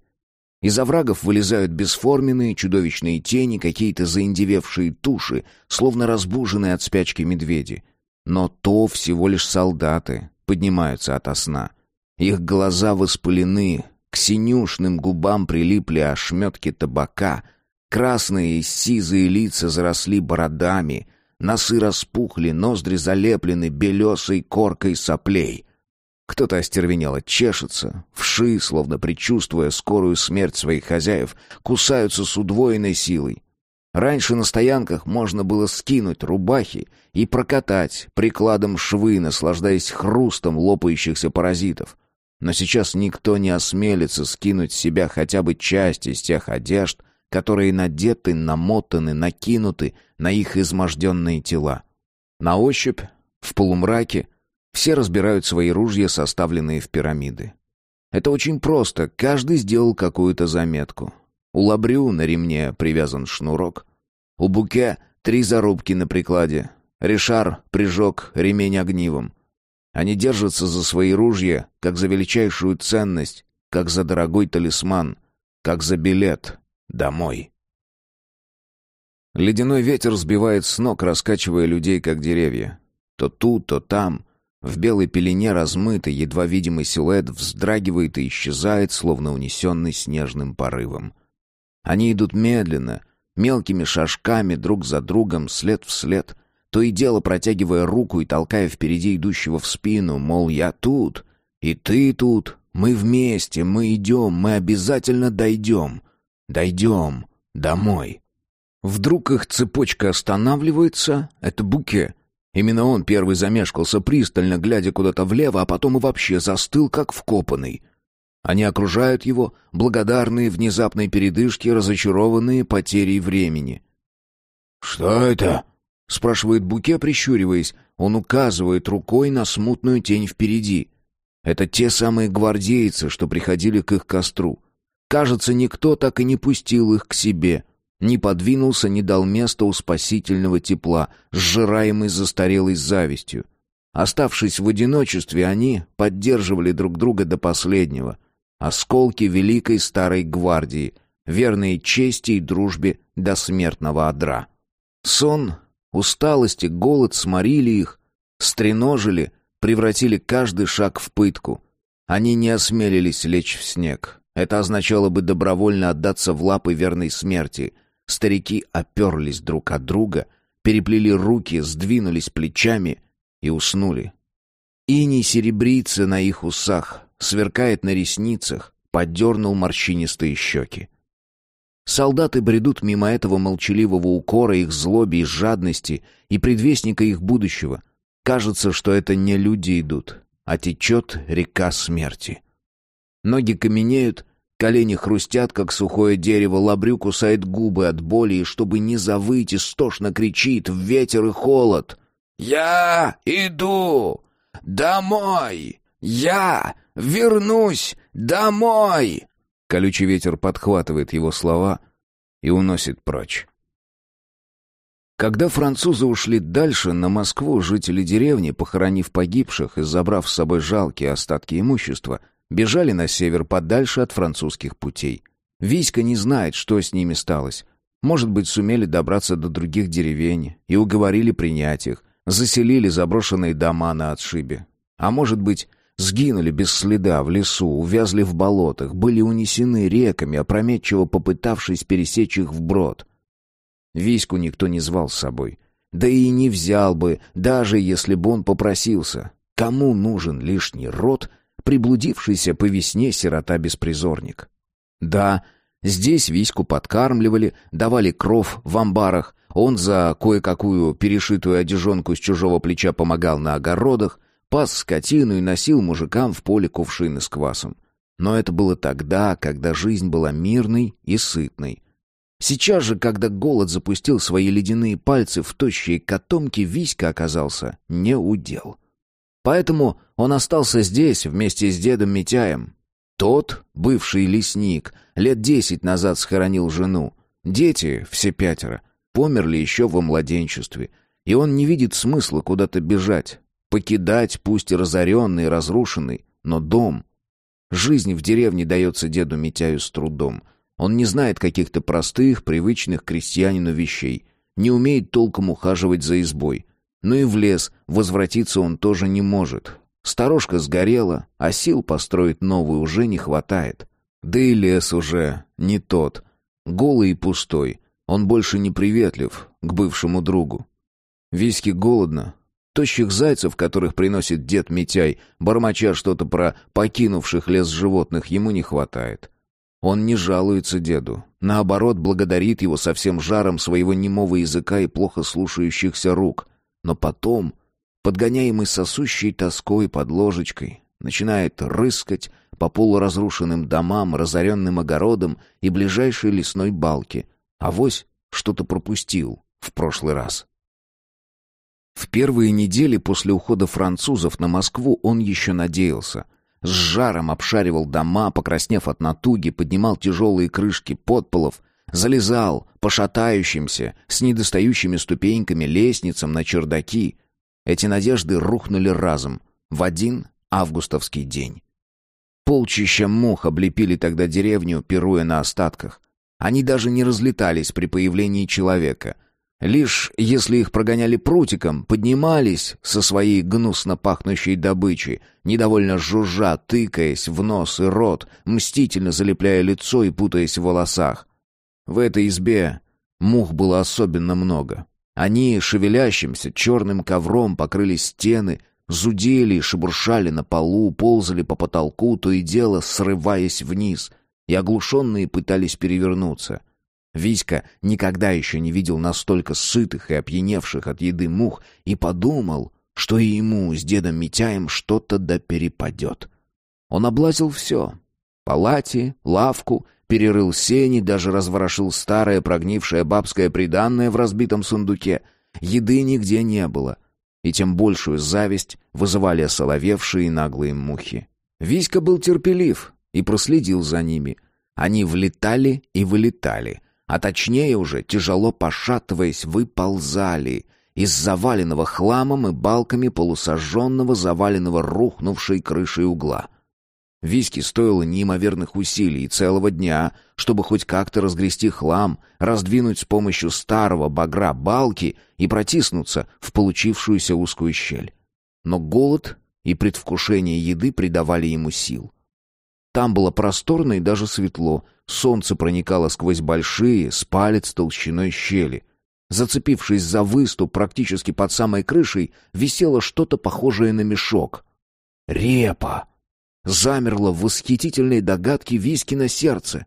Speaker 1: Из оврагов вылезают бесформенные чудовищные тени, какие-то заиндевевшие туши, словно разбуженные от спячки медведи. Но то всего лишь солдаты поднимаются ото сна. Их глаза воспалены, к синюшным губам прилипли ошметки табака, красные и сизые лица заросли бородами, носы распухли, ноздри залеплены белесой коркой соплей. Кто-то остервенело чешется, вши, словно предчувствуя скорую смерть своих хозяев, кусаются с удвоенной силой. Раньше на стоянках можно было скинуть рубахи и прокатать прикладом швы, наслаждаясь хрустом лопающихся паразитов. Но сейчас никто не осмелится скинуть с себя хотя бы часть из тех одежд, которые надеты, намотаны, накинуты на их изможденные тела. На ощупь, в полумраке, все разбирают свои ружья, составленные в пирамиды. Это очень просто, каждый сделал какую-то заметку. У Лабрю на ремне привязан шнурок. У Буке три зарубки на прикладе. Ришар прижег ремень огнивом. Они держатся за свои ружья, как за величайшую ценность, как за дорогой талисман, как за билет домой. Ледяной ветер сбивает с ног, раскачивая людей, как деревья. То тут, то там, в белой пелене размытый, едва видимый силуэт вздрагивает и исчезает, словно унесенный снежным порывом. Они идут медленно, мелкими шажками друг за другом, след в след, то и дело протягивая руку и толкая впереди идущего в спину, мол, я тут, и ты тут, мы вместе, мы идем, мы обязательно дойдем, дойдем домой. Вдруг их цепочка останавливается, это буке, Именно он первый замешкался, пристально глядя куда-то влево, а потом и вообще застыл, как вкопанный. Они окружают его, благодарные внезапной передышке, разочарованные потерей времени.
Speaker 2: «Что это?» — спрашивает Буке, прищуриваясь.
Speaker 1: Он указывает рукой на смутную тень впереди. Это те самые гвардейцы, что приходили к их костру. Кажется, никто так и не пустил их к себе — не подвинулся, не дал места у спасительного тепла, сжираемый застарелой завистью. Оставшись в одиночестве, они поддерживали друг друга до последнего. Осколки великой старой гвардии, верные чести и дружбе до смертного одра. Сон, усталость и голод сморили их, стреножили, превратили каждый шаг в пытку. Они не осмелились лечь в снег. Это означало бы добровольно отдаться в лапы верной смерти — Старики оперлись друг от друга, переплели руки, сдвинулись плечами и уснули. Иней серебрится на их усах, сверкает на ресницах, поддернул морщинистые щеки. Солдаты бредут мимо этого молчаливого укора их злоби и жадности и предвестника их будущего. Кажется, что это не люди идут, а течет река смерти. Ноги каменеют, Колени хрустят, как сухое дерево, лабрю кусает губы от боли, и чтобы не завыть, истошно кричит в ветер и холод.
Speaker 2: «Я иду домой! Я вернусь домой!»
Speaker 1: Колючий ветер подхватывает его слова и уносит прочь. Когда французы ушли дальше, на Москву жители деревни, похоронив погибших и забрав с собой жалкие остатки имущества, Бежали на север подальше от французских путей. Виська не знает, что с ними сталось. Может быть, сумели добраться до других деревень и уговорили принять их, заселили заброшенные дома на отшибе. А может быть, сгинули без следа в лесу, увязли в болотах, были унесены реками, опрометчиво попытавшись пересечь их вброд. Виську никто не звал с собой. Да и не взял бы, даже если бы он попросился. Кому нужен лишний род, приблудившийся по весне сирота-беспризорник? Да, здесь Виську подкармливали, давали кров в амбарах, он за кое-какую перешитую одежонку с чужого плеча помогал на огородах, пас скотину и носил мужикам в поле кувшины с квасом. Но это было тогда, когда жизнь была мирной и сытной. Сейчас же, когда голод запустил свои ледяные пальцы в тощие котомки, Виська оказался не удел. Поэтому он остался здесь вместе с дедом Митяем. Тот, бывший лесник, лет десять назад схоронил жену. Дети, все пятеро, померли еще во младенчестве, и он не видит смысла куда-то бежать, покидать, пусть и разоренный, и разрушенный, но дом. Жизнь в деревне дается деду Митяю с трудом. Он не знает каких-то простых, привычных крестьянину вещей, не умеет толком ухаживать за избой. Но и в лес возвратиться он тоже не может. Сторожка сгорела, а сил построить новую уже не хватает. Да и лес уже не тот, голый и пустой, он больше не приветлив к бывшему другу. Виски голодно. Тощих зайцев, которых приносит дед Митяй, бормоча что-то про покинувших лес животных, ему не хватает. Он не жалуется деду. Наоборот, благодарит его со всем жаром своего немого языка и плохо слушающихся рук. Но потом, подгоняемый сосущей тоской под ложечкой, начинает рыскать по полуразрушенным домам, разоренным огородам и ближайшей лесной балке, Авось что-то пропустил в прошлый раз. В первые недели после ухода французов на Москву он еще надеялся. С жаром обшаривал дома, покраснев от натуги, поднимал тяжелые крышки подполов, залезал по шатающимся, с недостающими ступеньками лестницам на чердаки. Эти надежды рухнули разом, в один августовский день. Полчища мух облепили тогда деревню, пируя на остатках. Они даже не разлетались при появлении человека. Лишь если их прогоняли прутиком, поднимались со своей гнусно пахнущей добычи, недовольно жужжа, тыкаясь в нос и рот, мстительно залепляя лицо и путаясь в волосах. В этой избе мух было особенно много. Они шевелящимся черным ковром покрыли стены, зудели и шебуршали на полу, ползали по потолку, то и дело срываясь вниз — и оглушенные пытались перевернуться. Виська никогда еще не видел настолько сытых и опьяневших от еды мух и подумал, что и ему с дедом Митяем что-то да перепадет. Он облазил все. Палати, лавку, перерыл сени, даже разворошил старое прогнившее бабское приданное в разбитом сундуке. Еды нигде не было. И тем большую зависть вызывали осоловевшие наглые мухи. Виська был терпелив, и проследил за ними. Они влетали и вылетали, а точнее уже, тяжело пошатываясь, выползали из заваленного хламом и балками полусожженного, заваленного рухнувшей крышей угла. Виски стоило неимоверных усилий целого дня, чтобы хоть как-то разгрести хлам, раздвинуть с помощью старого багра балки и протиснуться в получившуюся узкую щель. Но голод и предвкушение еды придавали ему сил. Там было просторно и даже светло. Солнце проникало сквозь большие, с палец толщиной щели. Зацепившись за выступ практически под самой крышей, висело что-то похожее на мешок. Репа! Замерло в восхитительной догадке виски на сердце.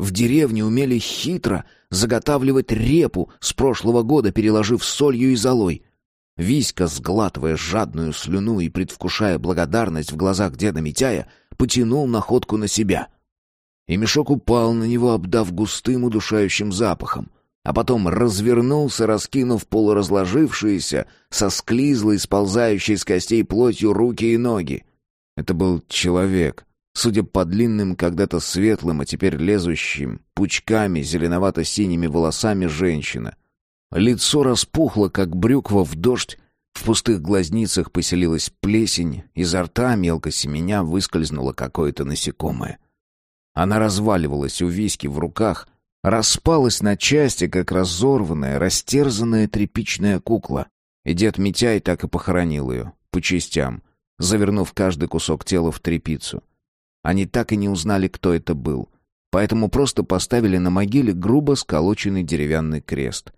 Speaker 1: В деревне умели хитро заготавливать репу с прошлого года, переложив солью и золой. Виська, сглатывая жадную слюну и предвкушая благодарность в глазах деда Митяя, потянул находку на себя. И мешок упал на него, обдав густым удушающим запахом, а потом развернулся, раскинув полуразложившиеся, со склизлой, сползающей с костей плотью руки и ноги. Это был человек, судя по длинным, когда-то светлым, а теперь лезущим, пучками, зеленовато-синими волосами женщина. Лицо распухло, как брюква в дождь, в пустых глазницах поселилась плесень, изо рта мелко семеня выскользнуло какое-то насекомое. Она разваливалась у виски в руках, распалась на части, как разорванная, растерзанная тряпичная кукла. И дед Митяй так и похоронил ее, по частям. завернув каждый кусок тела в тряпицу. Они так и не узнали, кто это был, поэтому просто поставили на могиле грубо сколоченный деревянный крест.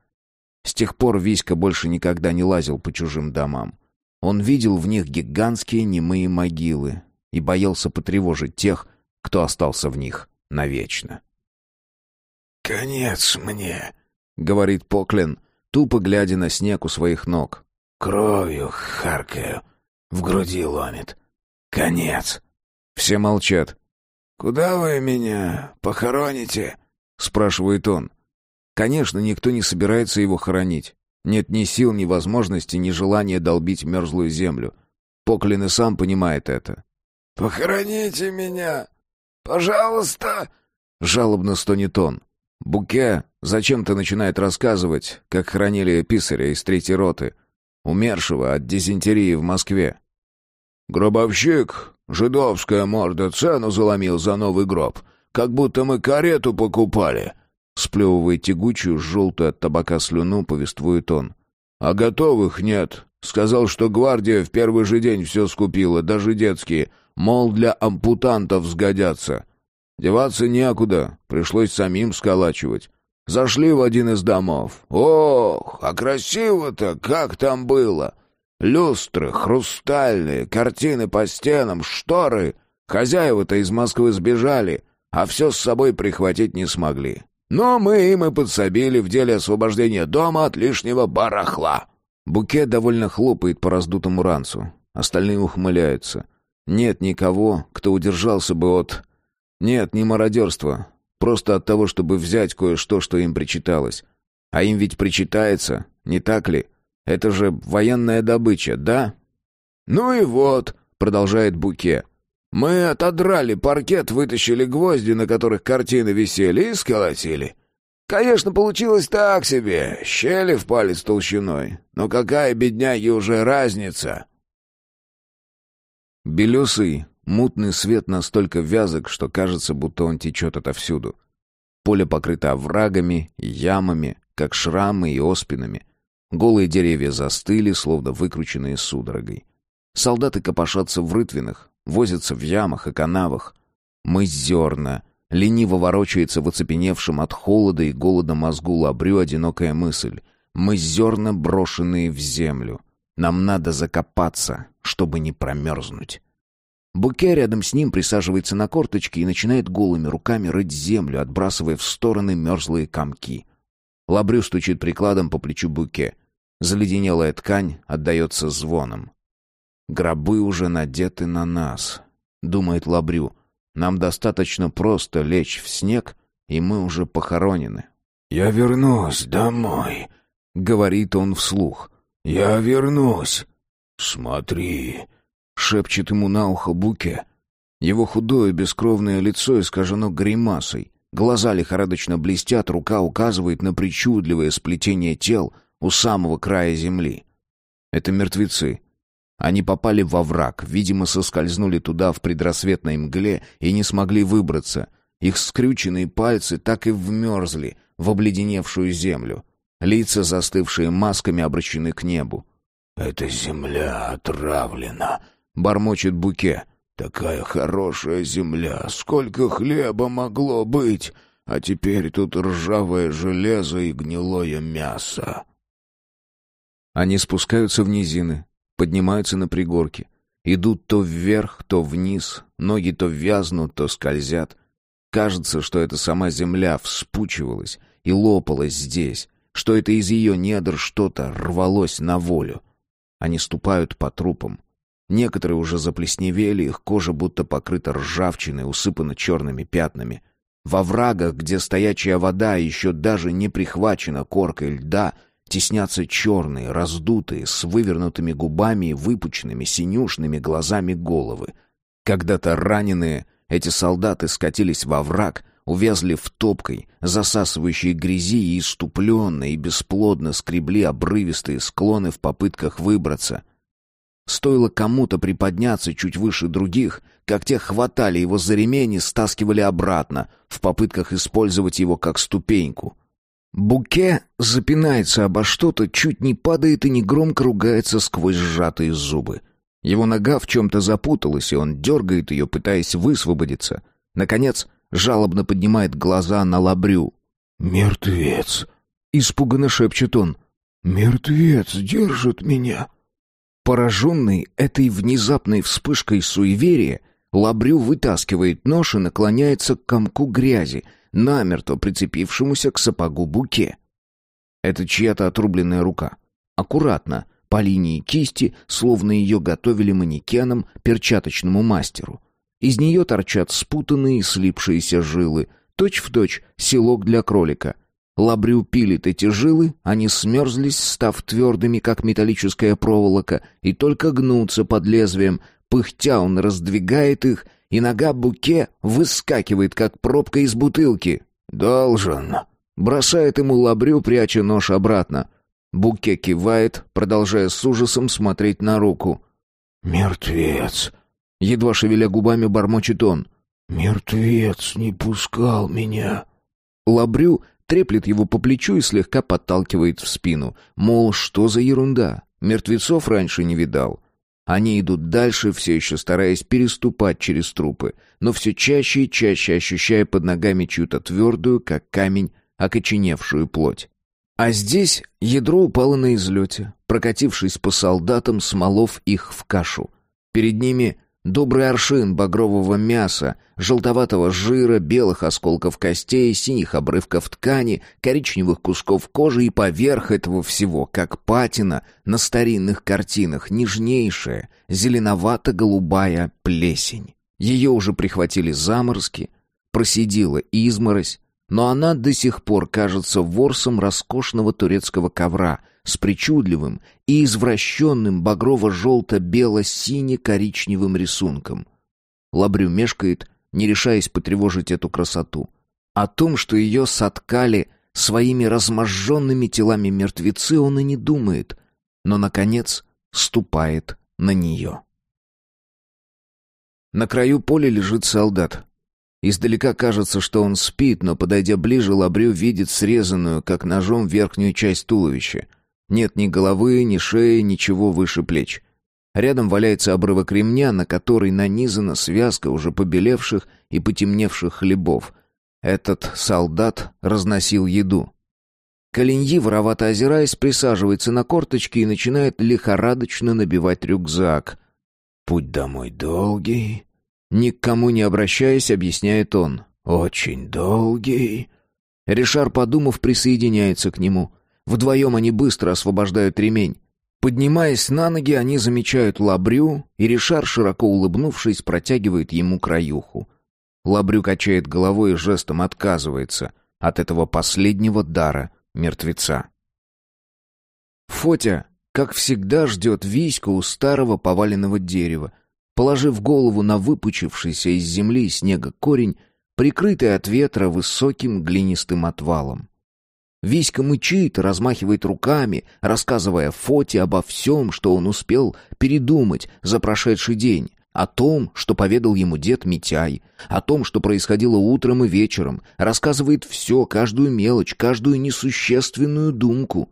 Speaker 1: С тех пор Виська больше никогда не лазил по чужим домам. Он видел в них гигантские немые могилы и боялся потревожить тех, кто остался в них навечно.
Speaker 2: «Конец мне», —
Speaker 1: говорит Поклин, тупо глядя на снег у своих ног.
Speaker 2: «Кровью харкаю, в груди ломит. Конец».
Speaker 1: Все молчат.
Speaker 2: «Куда вы меня похороните?»
Speaker 1: — спрашивает он. Конечно, никто не собирается его хоронить. Нет ни сил, ни возможности, ни желания долбить мерзлую землю. Поклин и сам понимает это.
Speaker 2: «Похороните меня! Пожалуйста!» — жалобно стонет он.
Speaker 1: Буке зачем-то начинает рассказывать, как хоронили писаря из третьей роты, умершего от дизентерии в Москве.
Speaker 2: «Гробовщик, жидовская морда, цену заломил за новый гроб, как будто мы карету покупали»,
Speaker 1: Сплевывая тягучую, желтую от табака слюну, повествует он.
Speaker 2: «А готовых нет. Сказал, что гвардия в первый же день все скупила, даже детские. Мол, для ампутантов сгодятся. Деваться некуда, пришлось самим сколачивать. Зашли в один из домов. Ох, а красиво-то, как там было! Люстры, хрустальные, картины по стенам, шторы. Хозяева-то из Москвы сбежали, а все с собой прихватить не смогли. Но мы им и подсобили в деле освобождения дома от лишнего барахла».
Speaker 1: Буке довольно хлопает по раздутому ранцу. Остальные ухмыляются. Нет никого, кто удержался бы от... Нет, не мародерства. Просто от того, чтобы взять кое-что, что им причиталось. А им ведь причитается, не так ли? Это же военная добыча, да?
Speaker 2: «Ну и вот», — продолжает Буке, мы отодрали паркет, вытащили гвозди, на которых картины висели, и сколотили. Конечно, получилось так себе, щели в палец толщиной. Но какая, бедняги, уже разница?
Speaker 1: Белесый, мутный свет настолько вязок, что кажется, будто он течет отовсюду. Поле покрыто оврагами, ямами, как шрамы и оспинами. Голые деревья застыли, словно выкрученные судорогой. Солдаты копошатся в рытвинах, возится в ямах и канавах. Мы зерна. Лениво ворочается в оцепеневшем от холода и голода мозгу лабрю одинокая мысль. Мы зерна, брошенные в землю. Нам надо закопаться, чтобы не промерзнуть. Буке рядом с ним присаживается на корточки и начинает голыми руками рыть землю, отбрасывая в стороны мерзлые комки. Лабрю стучит прикладом по плечу Буке. Заледенелая ткань отдается звоном. Гробы уже надеты на нас, думает Лабрю. Нам достаточно просто лечь в снег, и мы уже похоронены.
Speaker 2: Я вернусь домой, говорит он вслух. Я вернусь. Смотри, шепчет ему на ухо Буке. Его худое бескровное лицо искажено гримасой. Глаза лихорадочно блестят, рука указывает на причудливое сплетение тел у самого края земли.
Speaker 1: Это мертвецы. Они попали во враг, видимо, соскользнули туда в предрассветной мгле и не смогли выбраться. Их скрюченные пальцы так и вмерзли в обледеневшую землю. Лица, застывшие масками, обращены к небу.
Speaker 2: «Эта земля отравлена», —
Speaker 1: бормочет Буке.
Speaker 2: «Такая хорошая земля, сколько хлеба могло быть, а теперь тут ржавое железо и гнилое мясо».
Speaker 1: Они спускаются в низины, поднимаются на пригорки. Идут то вверх, то вниз, ноги то вязнут, то скользят. Кажется, что эта сама земля вспучивалась и лопалась здесь, что это из ее недр что-то рвалось на волю. Они ступают по трупам. Некоторые уже заплесневели, их кожа будто покрыта ржавчиной, усыпана черными пятнами. Во врагах, где стоячая вода еще даже не прихвачена коркой льда — теснятся черные, раздутые, с вывернутыми губами и выпученными синюшными глазами головы. Когда-то раненые, эти солдаты скатились во враг, увязли в топкой, засасывающей грязи и иступленно и бесплодно скребли обрывистые склоны в попытках выбраться. Стоило кому-то приподняться чуть выше других, как те хватали его за ремень и стаскивали обратно, в попытках использовать его как ступеньку — Буке запинается обо что-то, чуть не падает и негромко ругается сквозь сжатые зубы. Его нога в чем-то запуталась, и он дергает ее, пытаясь высвободиться. Наконец, жалобно поднимает глаза на лабрю.
Speaker 2: «Мертвец!»
Speaker 1: — испуганно шепчет он.
Speaker 2: «Мертвец держит меня!»
Speaker 1: Пораженный этой внезапной вспышкой суеверия, Лабрю вытаскивает нож и наклоняется к комку грязи, намертво прицепившемуся к сапогу буке. Это чья-то отрубленная рука. Аккуратно, по линии кисти, словно ее готовили манекеном перчаточному мастеру. Из нее торчат спутанные слипшиеся жилы, точь-в-точь селок для кролика. Лабрю пилит эти жилы, они смерзлись, став твердыми, как металлическая проволока, и только гнутся под лезвием. Пыхтя он раздвигает их, и нога Буке выскакивает, как пробка из бутылки. «Должен!» Бросает ему лабрю, пряча нож обратно. Буке кивает, продолжая с ужасом смотреть на руку.
Speaker 2: «Мертвец!»
Speaker 1: Едва шевеля губами, бормочет он.
Speaker 2: «Мертвец не пускал меня!»
Speaker 1: Лабрю треплет его по плечу и слегка подталкивает в спину. Мол, что за ерунда? Мертвецов раньше не видал. Они идут дальше, все еще стараясь переступать через трупы, но все чаще и чаще ощущая под ногами чью-то твердую, как камень, окоченевшую плоть. А здесь ядро упало на излете, прокатившись по солдатам, смолов их в кашу. Перед ними добрый аршин багрового мяса, желтоватого жира, белых осколков костей, синих обрывков ткани, коричневых кусков кожи и поверх этого всего, как патина на старинных картинах, нежнейшая, зеленовато-голубая плесень. Ее уже прихватили заморозки, просидела изморозь, но она до сих пор кажется ворсом роскошного турецкого ковра с причудливым и извращенным багрово-желто-бело-сине-коричневым рисунком. Лабрю мешкает, не решаясь потревожить эту красоту. О том, что ее соткали своими разможженными телами мертвецы, он и не думает, но, наконец, ступает на нее. На краю поля лежит солдат. Издалека кажется, что он спит, но, подойдя ближе, Лабрю видит срезанную, как ножом, верхнюю часть туловища. Нет ни головы, ни шеи, ничего выше плеч. Рядом валяется обрывок ремня, на который нанизана связка уже побелевших и потемневших хлебов. Этот солдат разносил еду. Калиньи, воровато озираясь, присаживается на корточки и начинает лихорадочно набивать рюкзак.
Speaker 2: «Путь домой долгий,
Speaker 1: ни к кому не обращаясь, объясняет он.
Speaker 2: «Очень долгий».
Speaker 1: Ришар, подумав, присоединяется к нему. Вдвоем они быстро освобождают ремень. Поднимаясь на ноги, они замечают Лабрю, и Ришар, широко улыбнувшись, протягивает ему краюху. Лабрю качает головой и жестом отказывается от этого последнего дара мертвеца. Фотя, как всегда, ждет Виську у старого поваленного дерева, Положив голову на выпучившийся из земли и снега корень, прикрытый от ветра высоким глинистым отвалом. Виська мычит, размахивает руками, рассказывая Фоте обо всем, что он успел передумать за прошедший день, о том, что поведал ему дед Митяй, о том, что происходило утром и вечером, рассказывает все, каждую мелочь, каждую несущественную думку.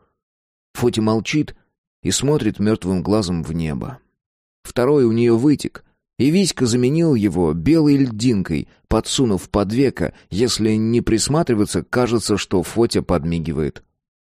Speaker 1: Фоти молчит и смотрит мертвым глазом в небо. Второй у нее вытек, и Виська заменил его белой льдинкой, подсунув под века, если не присматриваться, кажется, что Фотя подмигивает.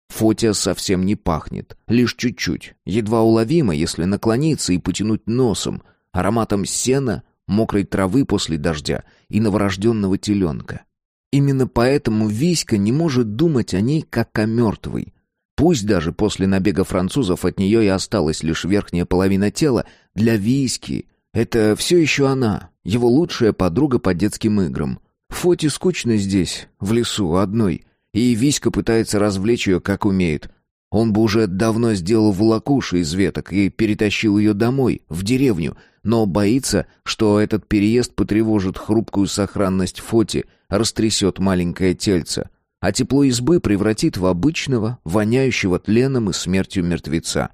Speaker 1: Фотя совсем не пахнет, лишь чуть-чуть, едва уловимо, если наклониться и потянуть носом, ароматом сена, мокрой травы после дождя и новорожденного теленка. Именно поэтому Виська не может думать о ней как о мертвой. Пусть даже после набега французов от нее и осталась лишь верхняя половина тела, для Виски это все еще она, его лучшая подруга по детским играм. Фоте скучно здесь, в лесу, одной, и Виська пытается развлечь ее как умеет. Он бы уже давно сделал волокуши из веток и перетащил ее домой, в деревню, но боится, что этот переезд потревожит хрупкую сохранность Фоти, растрясет маленькое тельце а тепло избы превратит в обычного, воняющего тленом и смертью мертвеца.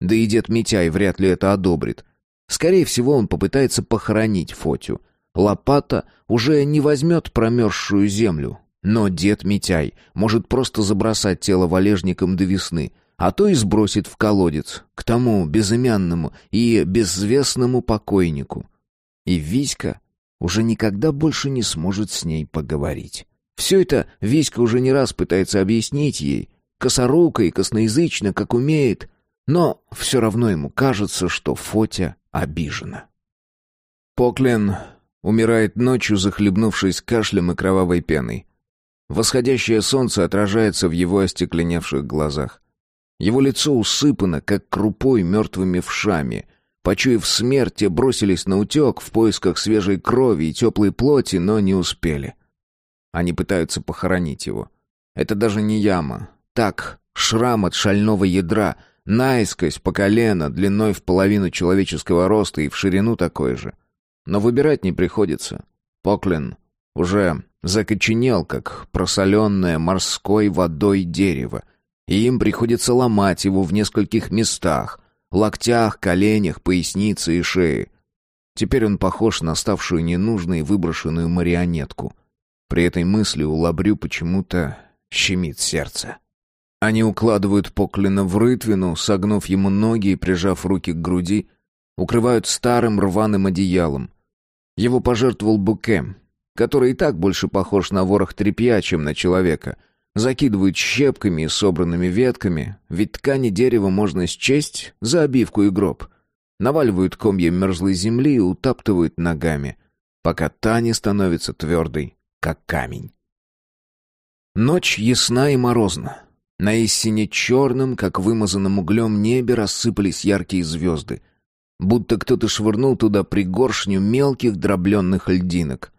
Speaker 1: Да и дед Митяй вряд ли это одобрит. Скорее всего, он попытается похоронить Фотю. Лопата уже не возьмет промерзшую землю. Но дед Митяй может просто забросать тело валежником до весны, а то и сбросит в колодец, к тому безымянному и безвестному покойнику. И Виська уже никогда больше не сможет с ней поговорить. Все это Виська уже не раз пытается объяснить ей, косоруко и косноязычно, как умеет, но все равно ему кажется, что Фотя обижена. Поклен умирает ночью, захлебнувшись кашлем и кровавой пеной. Восходящее солнце отражается в его остекленевших глазах. Его лицо усыпано, как крупой, мертвыми вшами. Почуяв смерть, те бросились на утек в поисках свежей крови и теплой плоти, но не успели. Они пытаются похоронить его. Это даже не яма. Так, шрам от шального ядра, наискось по колено, длиной в половину человеческого роста и в ширину такой же. Но выбирать не приходится. Поклин уже закоченел, как просоленное морской водой дерево, и им приходится ломать его в нескольких местах — локтях, коленях, пояснице и шее. Теперь он похож на ставшую ненужной выброшенную марионетку. При этой мысли у Лабрю почему-то щемит сердце. Они укладывают Поклина в рытвину, согнув ему ноги и прижав руки к груди, укрывают старым рваным одеялом. Его пожертвовал Буке, который и так больше похож на ворох тряпья, чем на человека — Закидывают щепками и собранными ветками, ведь ткани дерева можно счесть за обивку и гроб. Наваливают комья мерзлой земли и утаптывают ногами, пока та не становится твердой, как камень. Ночь ясна и морозна. На истине черном, как вымазанном углем небе, рассыпались яркие звезды. Будто кто-то швырнул туда пригоршню мелких дробленных льдинок.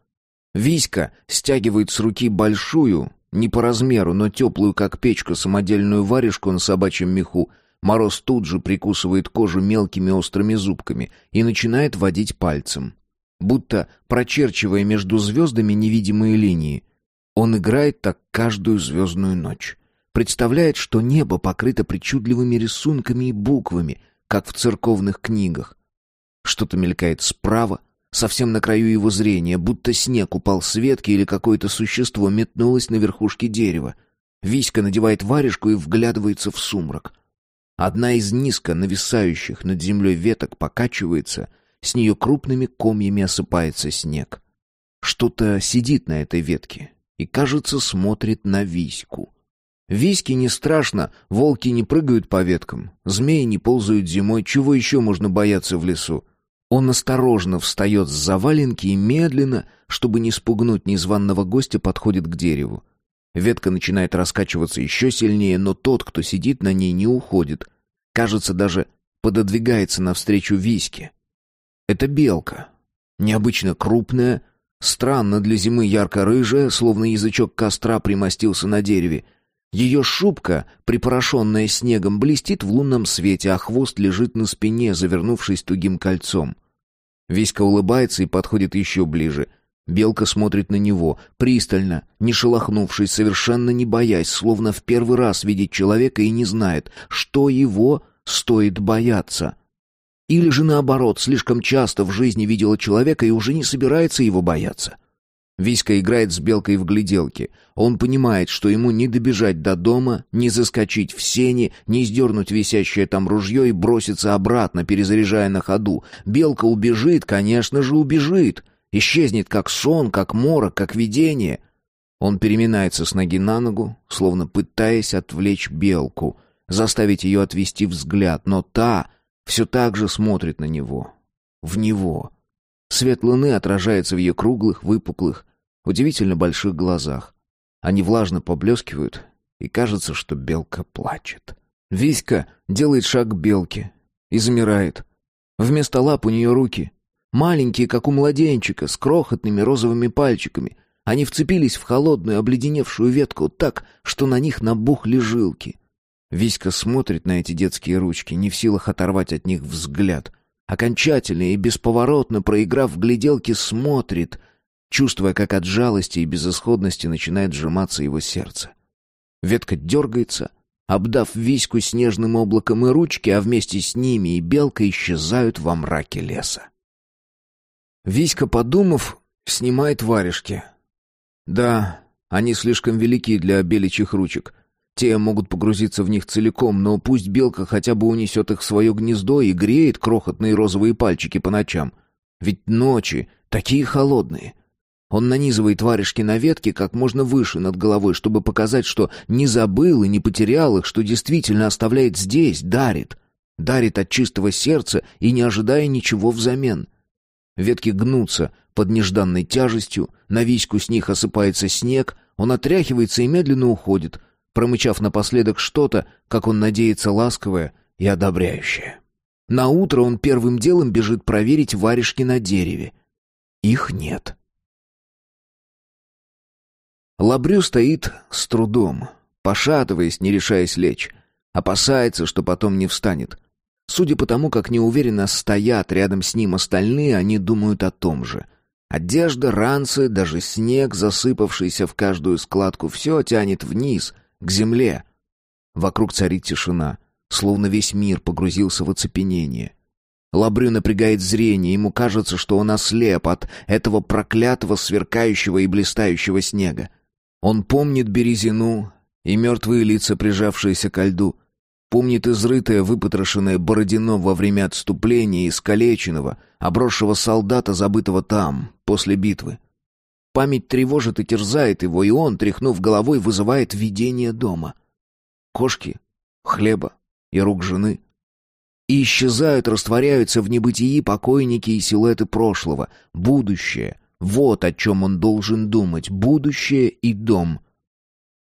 Speaker 1: Виська стягивает с руки большую, не по размеру, но теплую, как печка, самодельную варежку на собачьем меху. Мороз тут же прикусывает кожу мелкими острыми зубками и начинает водить пальцем. Будто прочерчивая между звездами невидимые линии. Он играет так каждую звездную ночь. Представляет, что небо покрыто причудливыми рисунками и буквами, как в церковных книгах. Что-то мелькает справа, совсем на краю его зрения, будто снег упал с ветки или какое-то существо метнулось на верхушке дерева. Виська надевает варежку и вглядывается в сумрак. Одна из низко нависающих над землей веток покачивается, с нее крупными комьями осыпается снег. Что-то сидит на этой ветке и, кажется, смотрит на Виську. Виське не страшно, волки не прыгают по веткам, змеи не ползают зимой, чего еще можно бояться в лесу? Он осторожно встает с заваленки и медленно, чтобы не спугнуть незваного гостя, подходит к дереву. Ветка начинает раскачиваться еще сильнее, но тот, кто сидит на ней, не уходит. Кажется, даже пододвигается навстречу Виське. Это белка. Необычно крупная, странно для зимы ярко-рыжая, словно язычок костра примостился на дереве. Ее шубка, припорошенная снегом, блестит в лунном свете, а хвост лежит на спине, завернувшись тугим кольцом. Виська улыбается и подходит еще ближе. Белка смотрит на него, пристально, не шелохнувшись, совершенно не боясь, словно в первый раз видит человека и не знает, что его стоит бояться. Или же наоборот, слишком часто в жизни видела человека и уже не собирается его бояться. — Виська играет с белкой в гляделки. Он понимает, что ему не добежать до дома, не заскочить в сени, не сдернуть висящее там ружье и броситься обратно, перезаряжая на ходу. Белка убежит, конечно же, убежит. Исчезнет как сон, как морок, как видение. Он переминается с ноги на ногу, словно пытаясь отвлечь белку, заставить ее отвести взгляд, но та все так же смотрит на него. В него. Свет луны отражается в ее круглых, выпуклых, удивительно больших глазах. Они влажно поблескивают, и кажется, что белка плачет. Виська делает шаг к белке и замирает. Вместо лап у нее руки. Маленькие, как у младенчика, с крохотными розовыми пальчиками. Они вцепились в холодную, обледеневшую ветку так, что на них набухли жилки. Виська смотрит на эти детские ручки, не в силах оторвать от них взгляд. Окончательно и бесповоротно проиграв в гляделки, смотрит, чувствуя, как от жалости и безысходности начинает сжиматься его сердце. Ветка дергается, обдав виську снежным облаком и ручки, а вместе с ними и белка исчезают во мраке леса. Виська, подумав, снимает варежки. Да, они слишком велики для беличьих ручек. Те могут погрузиться в них целиком, но пусть белка хотя бы унесет их в свое гнездо и греет крохотные розовые пальчики по ночам. Ведь ночи такие холодные. Он нанизывает варежки на ветки как можно выше над головой, чтобы показать, что не забыл и не потерял их, что действительно оставляет здесь, дарит. Дарит от чистого сердца и не ожидая ничего взамен. Ветки гнутся под нежданной тяжестью, на виську с них осыпается снег, он отряхивается и медленно уходит, промычав напоследок что-то, как он надеется, ласковое и одобряющее. На утро он первым делом бежит проверить варежки на дереве. Их нет. Лабрю стоит с трудом, пошатываясь, не решаясь лечь. Опасается, что потом не встанет. Судя по тому, как неуверенно стоят рядом с ним остальные, они думают о том же. Одежда, ранцы, даже снег, засыпавшийся в каждую складку, все тянет вниз, к земле. Вокруг царит тишина, словно весь мир погрузился в оцепенение. Лабрю напрягает зрение, ему кажется, что он ослеп от этого проклятого, сверкающего и блистающего снега. Он помнит березину и мертвые лица, прижавшиеся ко льду, помнит изрытое, выпотрошенное Бородино во время отступления, искалеченного, обросшего солдата, забытого там, после битвы. Память тревожит и терзает его, и он, тряхнув головой, вызывает видение дома. Кошки, хлеба и рук жены. И исчезают, растворяются в небытии покойники и силуэты прошлого. Будущее. Вот о чем он должен думать. Будущее и дом.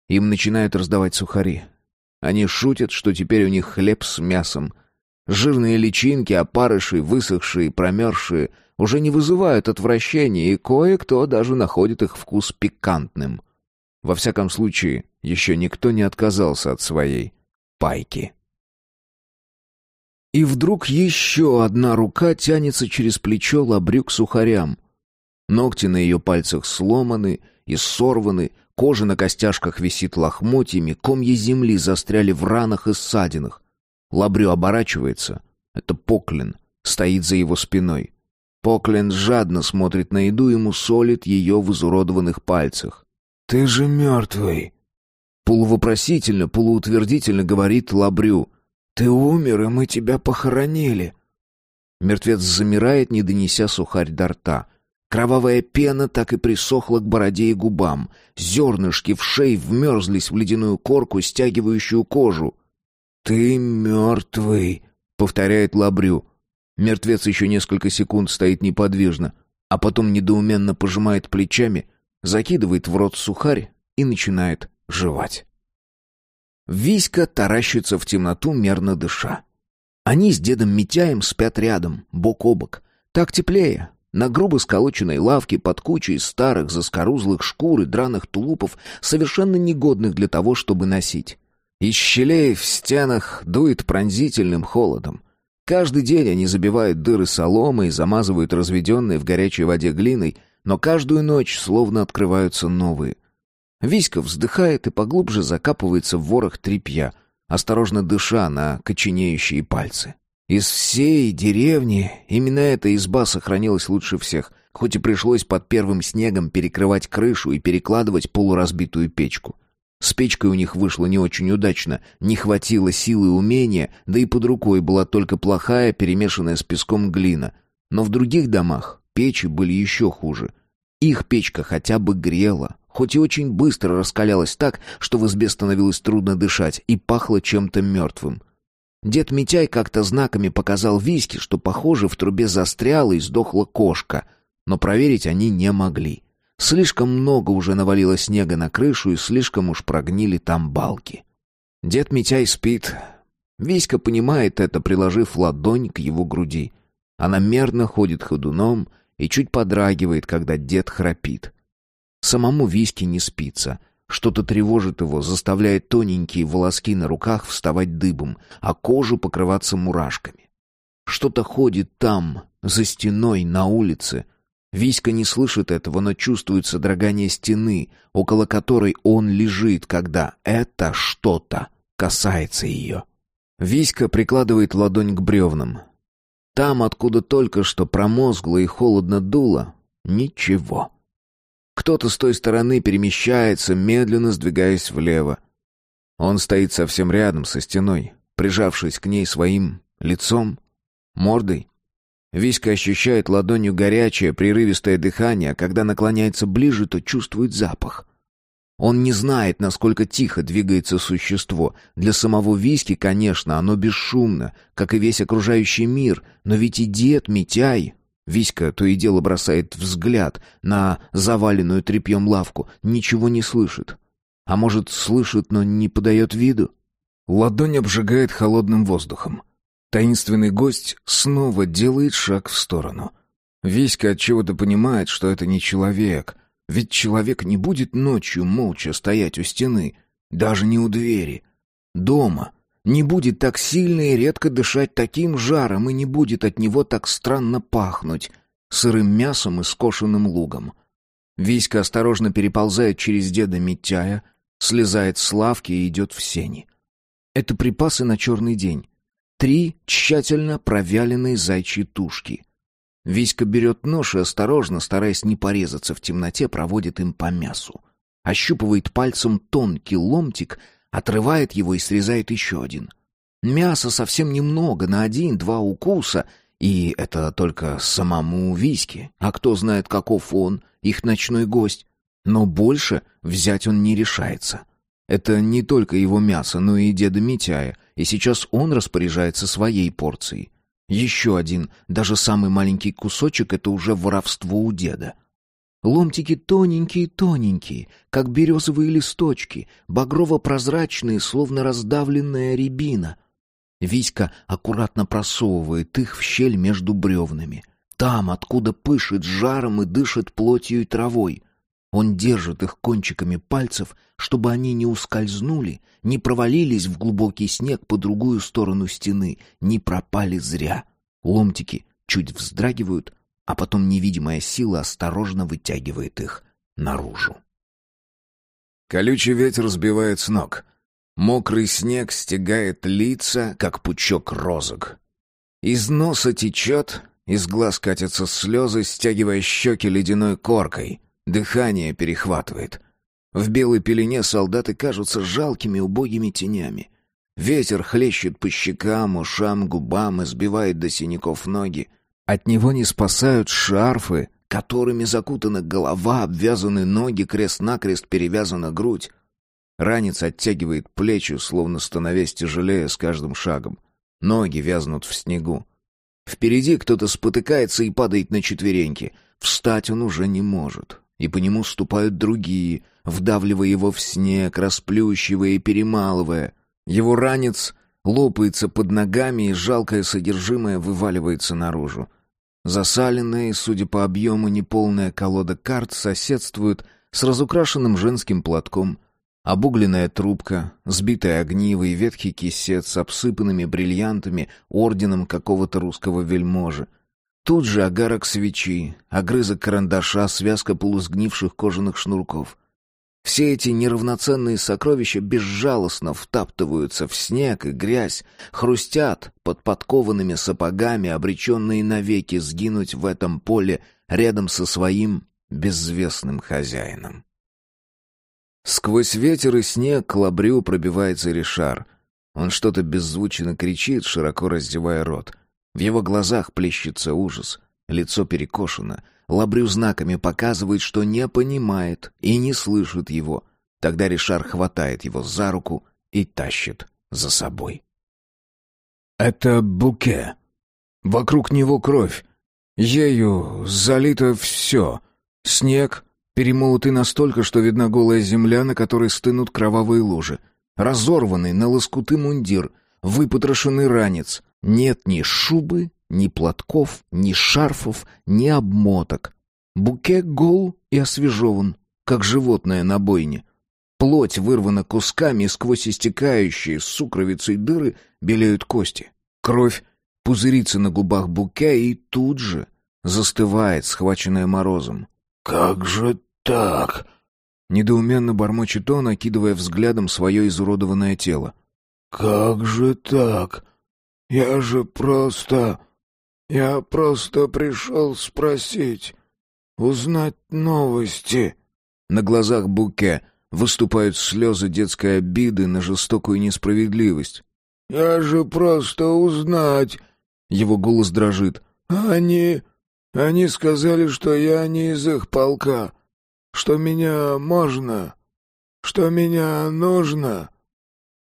Speaker 1: Им начинают раздавать сухари. Они шутят, что теперь у них хлеб с мясом. Жирные личинки, опарыши, высохшие, промерзшие — уже не вызывают отвращения, и кое-кто даже находит их вкус пикантным. Во всяком случае, еще никто не отказался от своей пайки. И вдруг еще одна рука тянется через плечо лабрюк сухарям. Ногти на ее пальцах сломаны и сорваны, кожа на костяшках висит лохмотьями, комья земли застряли в ранах и ссадинах. Лабрю оборачивается. Это Поклин, стоит за его спиной. Поклен жадно смотрит на еду и мусолит ее в изуродованных пальцах.
Speaker 2: «Ты же мертвый!»
Speaker 1: Полувопросительно, полуутвердительно говорит Лабрю.
Speaker 2: «Ты умер, и мы тебя похоронили!»
Speaker 1: Мертвец замирает, не донеся сухарь до рта. Кровавая пена так и присохла к бороде и губам. Зернышки в шее вмерзлись в ледяную корку, стягивающую кожу.
Speaker 2: «Ты мертвый!»
Speaker 1: — повторяет Лабрю. Мертвец еще несколько секунд стоит неподвижно, а потом недоуменно пожимает плечами, закидывает в рот сухарь и начинает жевать. Виська таращится в темноту, мерно дыша. Они с дедом Митяем спят рядом, бок о бок. Так теплее. На грубо сколоченной лавке под кучей старых заскорузлых шкур и драных тулупов, совершенно негодных для того, чтобы носить. Из щелей в стенах дует пронзительным холодом. Каждый день они забивают дыры соломой и замазывают разведенные в горячей воде глиной, но каждую ночь словно открываются новые. Виська вздыхает и поглубже закапывается в ворох тряпья, осторожно дыша на коченеющие пальцы. Из всей деревни именно эта изба сохранилась лучше всех, хоть и пришлось под первым снегом перекрывать крышу и перекладывать полуразбитую печку. С печкой у них вышло не очень удачно, не хватило силы и умения, да и под рукой была только плохая, перемешанная с песком глина. Но в других домах печи были еще хуже. Их печка хотя бы грела, хоть и очень быстро раскалялась так, что в избе становилось трудно дышать и пахло чем-то мертвым. Дед Митяй как-то знаками показал Виське, что, похоже, в трубе застряла и сдохла кошка, но проверить они не могли. Слишком много уже навалило снега на крышу, и слишком уж прогнили там балки. Дед Митяй спит. Виська понимает это, приложив ладонь к его груди. Она мерно ходит ходуном и чуть подрагивает, когда дед храпит. Самому Виське не спится. Что-то тревожит его, заставляет тоненькие волоски на руках вставать дыбом, а кожу покрываться мурашками. Что-то ходит там, за стеной, на улице — Виська не слышит этого, но чувствует содрогание стены, около которой он лежит, когда это что-то касается ее. Виська прикладывает ладонь к бревнам. Там, откуда только что промозгло и холодно дуло, ничего. Кто-то с той стороны перемещается, медленно сдвигаясь влево. Он стоит совсем рядом со стеной, прижавшись к ней своим лицом, мордой. Виська ощущает ладонью горячее, прерывистое дыхание, а когда наклоняется ближе, то чувствует запах. Он не знает, насколько тихо двигается существо. Для самого Виски, конечно, оно бесшумно, как и весь окружающий мир, но ведь и дед Митяй... Виська то и дело бросает взгляд на заваленную тряпьем лавку, ничего не слышит. А может, слышит, но не подает виду? Ладонь обжигает холодным воздухом. Таинственный гость снова делает шаг в сторону. Виська от чего-то понимает, что это не человек, ведь человек не будет ночью молча стоять у стены, даже не у двери. Дома не будет так сильно и редко дышать таким жаром и не будет от него так странно пахнуть сырым мясом и скошенным лугом. Виська осторожно переползает через деда Митяя, слезает с лавки и идет в сени. Это припасы на черный день. Три тщательно провяленные зайчьи тушки — Виська берет нож и осторожно, стараясь не порезаться в темноте, проводит им по мясу. Ощупывает пальцем тонкий ломтик, отрывает его и срезает еще один. Мяса совсем немного, на один-два укуса, и это только самому Виське. А кто знает, каков он, их ночной гость. Но больше взять он не решается. Это не только его мясо, но и деда Митяя, и сейчас он распоряжается своей порцией. Еще один, даже самый маленький кусочек — это уже воровство у деда. Ломтики тоненькие-тоненькие, как березовые листочки, багрово-прозрачные, словно раздавленная рябина. Виська аккуратно просовывает их в щель между бревнами. Там, откуда пышет жаром и дышит плотью и травой. Он держит их кончиками пальцев, чтобы они не ускользнули, не провалились в глубокий снег по другую сторону стены, не пропали зря. Ломтики чуть вздрагивают, а потом невидимая сила осторожно вытягивает их наружу. Колючий ветер сбивает с ног. Мокрый снег стегает лица, как пучок розок. Из носа течет, из глаз катятся слезы, стягивая щеки ледяной коркой — Дыхание перехватывает. В белой пелене солдаты кажутся жалкими убогими тенями. Ветер хлещет по щекам, ушам, губам и сбивает до синяков ноги. От него не спасают шарфы, которыми закутана голова, обвязаны ноги, крест-накрест перевязана грудь. Ранец оттягивает плечи, словно становясь тяжелее с каждым шагом. Ноги вязнут в снегу. Впереди кто-то спотыкается и падает на четвереньки. Встать он уже не может и по нему ступают другие, вдавливая его в снег, расплющивая и перемалывая. Его ранец лопается под ногами, и жалкое содержимое вываливается наружу. Засаленная и, судя по объему, неполная колода карт соседствует с разукрашенным женским платком. Обугленная трубка, сбитая огниво и ветхий кисет с обсыпанными бриллиантами орденом какого-то русского вельможи — Тут же огарок свечи, огрызок карандаша, связка полусгнивших кожаных шнурков. Все эти неравноценные сокровища безжалостно втаптываются в снег и грязь, хрустят под подкованными сапогами, обреченные навеки сгинуть в этом поле рядом со своим безвестным хозяином. Сквозь ветер и снег к лабрю пробивается Ришар. Он что-то беззвучно кричит, широко раздевая рот. В его глазах плещется ужас, лицо перекошено. Лабрю знаками показывает, что не понимает и не слышит его. Тогда Ришар хватает его за руку и тащит за собой. «Это буке. Вокруг него кровь. Ею залито все. Снег, перемолотый настолько, что видна голая земля, на которой стынут кровавые лужи. Разорванный на лоскуты мундир, выпотрошенный ранец, нет ни шубы, ни платков, ни шарфов, ни обмоток. Буке гол и освежеван, как животное на бойне. Плоть вырвана кусками, и сквозь истекающие сукровицей дыры белеют кости. Кровь пузырится на губах Буке и тут же застывает, схваченная морозом.
Speaker 2: «Как же так?»
Speaker 1: Недоуменно бормочет он, окидывая взглядом свое изуродованное тело.
Speaker 2: «Как же так? Я же просто... Я просто пришел спросить, узнать новости».
Speaker 1: На глазах Буке выступают слезы детской обиды на жестокую несправедливость.
Speaker 2: «Я же просто узнать...»
Speaker 1: Его голос дрожит.
Speaker 2: «Они... они сказали, что я не из их полка, что меня можно, что меня нужно...»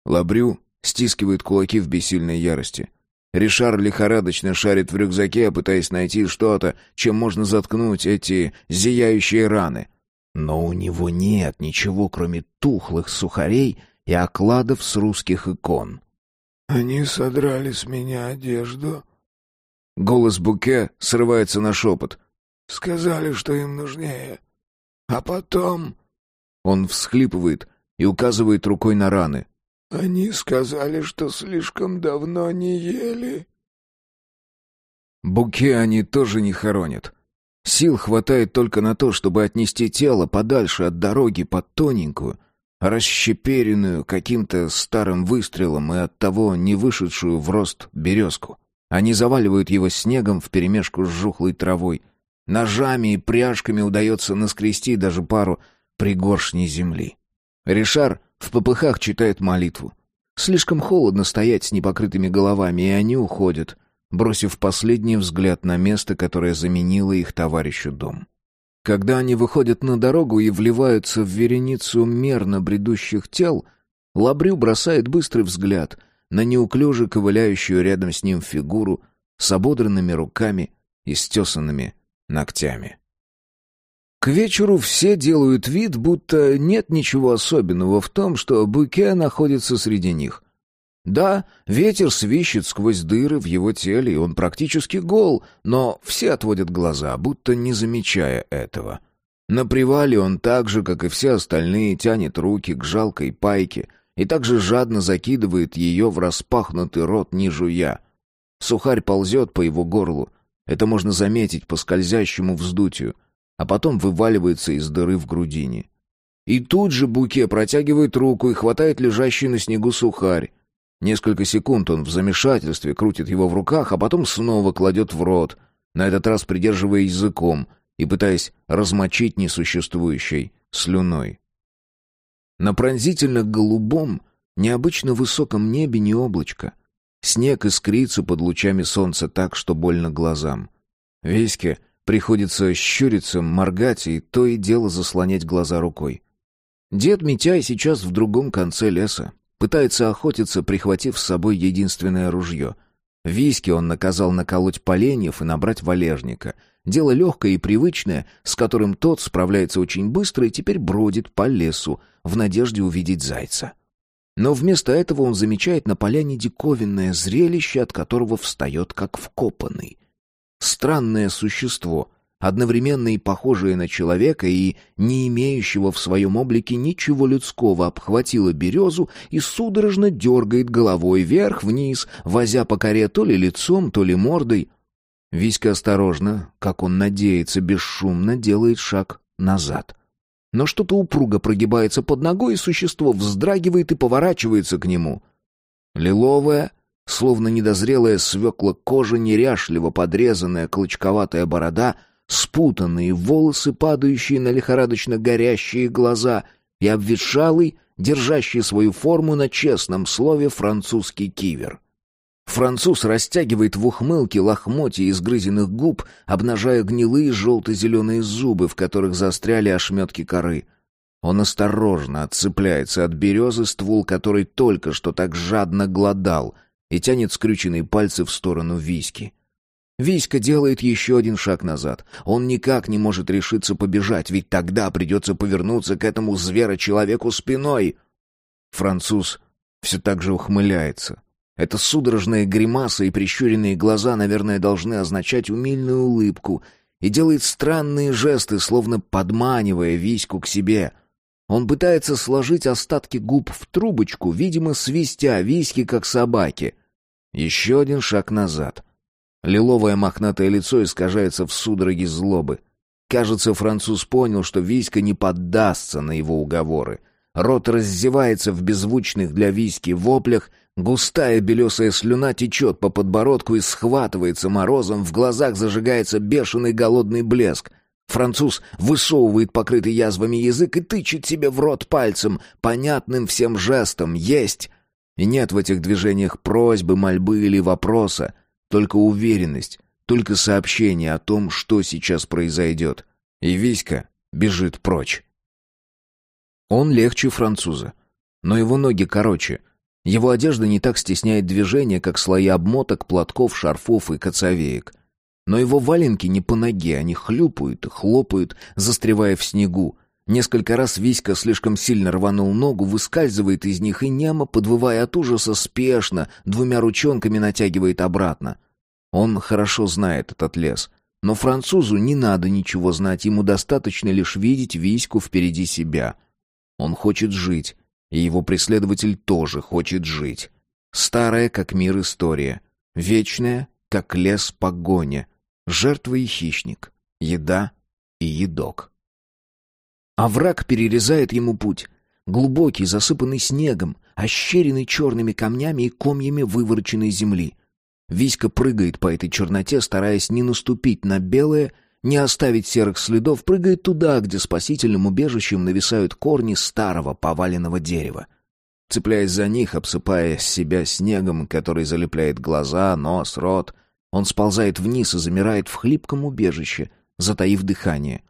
Speaker 1: Лабрю стискивает кулаки в бессильной ярости. Ришар лихорадочно шарит в рюкзаке, пытаясь найти что-то, чем можно заткнуть эти зияющие раны. Но у него нет ничего, кроме тухлых сухарей и окладов с русских икон.
Speaker 2: «Они содрали с меня одежду».
Speaker 1: Голос Буке срывается на шепот.
Speaker 2: «Сказали, что им нужнее. А потом...»
Speaker 1: Он всхлипывает и указывает рукой на раны.
Speaker 2: «Они сказали, что слишком давно не ели».
Speaker 1: Буке они тоже не хоронят. Сил хватает только на то, чтобы отнести тело подальше от дороги под тоненькую, расщеперенную каким-то старым выстрелом и оттого не вышедшую в рост березку. Они заваливают его снегом вперемешку с жухлой травой. Ножами и пряжками удается наскрести даже пару пригоршней земли. Ришар в попыхах читает молитву. Слишком холодно стоять с непокрытыми головами, и они уходят, бросив последний взгляд на место, которое заменило их товарищу дом. Когда они выходят на дорогу и вливаются в вереницу мерно бредущих тел, Лабрю бросает быстрый взгляд на неуклюже ковыляющую рядом с ним фигуру с ободранными руками и стесанными ногтями. К вечеру все делают вид, будто нет ничего особенного в том, что Буке находится среди них. Да, ветер свищет сквозь дыры в его теле, и он практически гол, но все отводят глаза, будто не замечая этого. На привале он так же, как и все остальные, тянет руки к жалкой пайке и также жадно закидывает ее в распахнутый рот, не жуя. Сухарь ползет по его горлу. Это можно заметить по скользящему вздутию, а потом вываливается из дыры в грудине. И тут же Буке протягивает руку и хватает лежащий на снегу сухарь. Несколько секунд он в замешательстве крутит его в руках, а потом снова кладет в рот, на этот раз придерживая языком и пытаясь размочить несуществующей слюной. На пронзительно-голубом, необычно высоком небе не облачко. Снег искрится под лучами солнца так, что больно глазам. Веське приходится щуриться, моргать и то и дело заслонять глаза рукой. Дед Митяй сейчас в другом конце леса. Пытается охотиться, прихватив с собой единственное ружье. Виски он наказал наколоть поленьев и набрать валежника. Дело легкое и привычное, с которым тот справляется очень быстро и теперь бродит по лесу, в надежде увидеть зайца. Но вместо этого он замечает на поляне диковинное зрелище, от которого встает как вкопанный. Странное существо — одновременно и похожее на человека, и не имеющего в своем облике ничего людского, обхватила березу и судорожно дергает головой вверх-вниз, возя по коре то ли лицом, то ли мордой. Виська осторожно, как он надеется, бесшумно делает шаг назад. Но что-то упруго прогибается под ногой, и существо вздрагивает и поворачивается к нему. Лиловая, словно недозрелая свекла кожа, неряшливо подрезанная клочковатая борода — спутанные волосы, падающие на лихорадочно горящие глаза, и обветшалый, держащий свою форму на честном слове французский кивер. Француз растягивает в ухмылке лохмотья изгрызенных губ, обнажая гнилые желто-зеленые зубы, в которых застряли ошметки коры. Он осторожно отцепляется от березы, ствол которой только что так жадно глодал, и тянет скрюченные пальцы в сторону виски. Виська делает еще один шаг назад. Он никак не может решиться побежать, ведь тогда придется повернуться к этому зверочеловеку спиной. Француз все так же ухмыляется. Это судорожная гримаса и прищуренные глаза, наверное, должны означать умильную улыбку, и делает странные жесты, словно подманивая Виську к себе. Он пытается сложить остатки губ в трубочку, видимо, свистя Виськи, как собаки. Еще один шаг назад — Лиловое мохнатое лицо искажается в судороге злобы. Кажется, француз понял, что Виська не поддастся на его уговоры. Рот раздевается в беззвучных для Виськи воплях, густая белесая слюна течет по подбородку и схватывается морозом, в глазах зажигается бешеный голодный блеск. Француз высовывает покрытый язвами язык и тычет себе в рот пальцем, понятным всем жестом «Есть!». И нет в этих движениях просьбы, мольбы или вопроса, только уверенность, только сообщение о том, что сейчас произойдет. И Виська бежит прочь. Он легче француза, но его ноги короче. Его одежда не так стесняет движение, как слои обмоток, платков, шарфов и коцовеек. Но его валенки не по ноге, они хлюпают и хлопают, застревая в снегу. Несколько раз Виська слишком сильно рванул ногу, выскальзывает из них и немо, подвывая от ужаса, спешно, двумя ручонками натягивает обратно. Он хорошо знает этот лес. Но французу не надо ничего знать, ему достаточно лишь видеть Виську впереди себя. Он хочет жить, и его преследователь тоже хочет жить. Старая, как мир, история. Вечная, как лес погоня. Жертва и хищник. Еда и едок. А враг перерезает ему путь. Глубокий, засыпанный снегом, ощеренный черными камнями и комьями вывороченной земли. Виська прыгает по этой черноте, стараясь не наступить на белое, не оставить серых следов, прыгает туда, где спасительным убежищем нависают корни старого поваленного дерева. Цепляясь за них, обсыпая себя снегом, который залепляет глаза, нос, рот, он сползает вниз и замирает в хлипком убежище, затаив дыхание.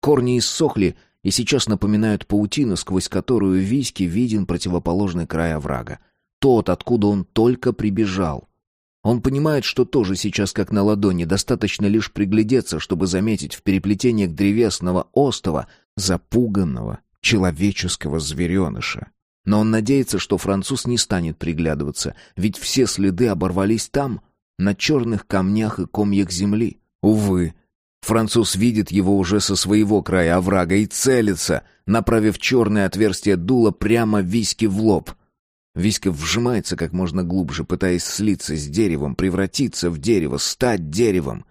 Speaker 1: Корни иссохли и сейчас напоминают паутину, сквозь которую Виське виден противоположный край оврага. Тот, откуда он только прибежал. Он понимает, что тоже сейчас как на ладони, достаточно лишь приглядеться, чтобы заметить в переплетениях древесного остова запуганного человеческого звереныша. Но он надеется, что француз не станет приглядываться, ведь все следы оборвались там, на черных камнях и комьях земли. Увы, француз видит его уже со своего края оврага и целится, направив черное отверстие дула прямо Виське в лоб. Виська вжимается как можно глубже, пытаясь слиться с деревом, превратиться в дерево, стать деревом.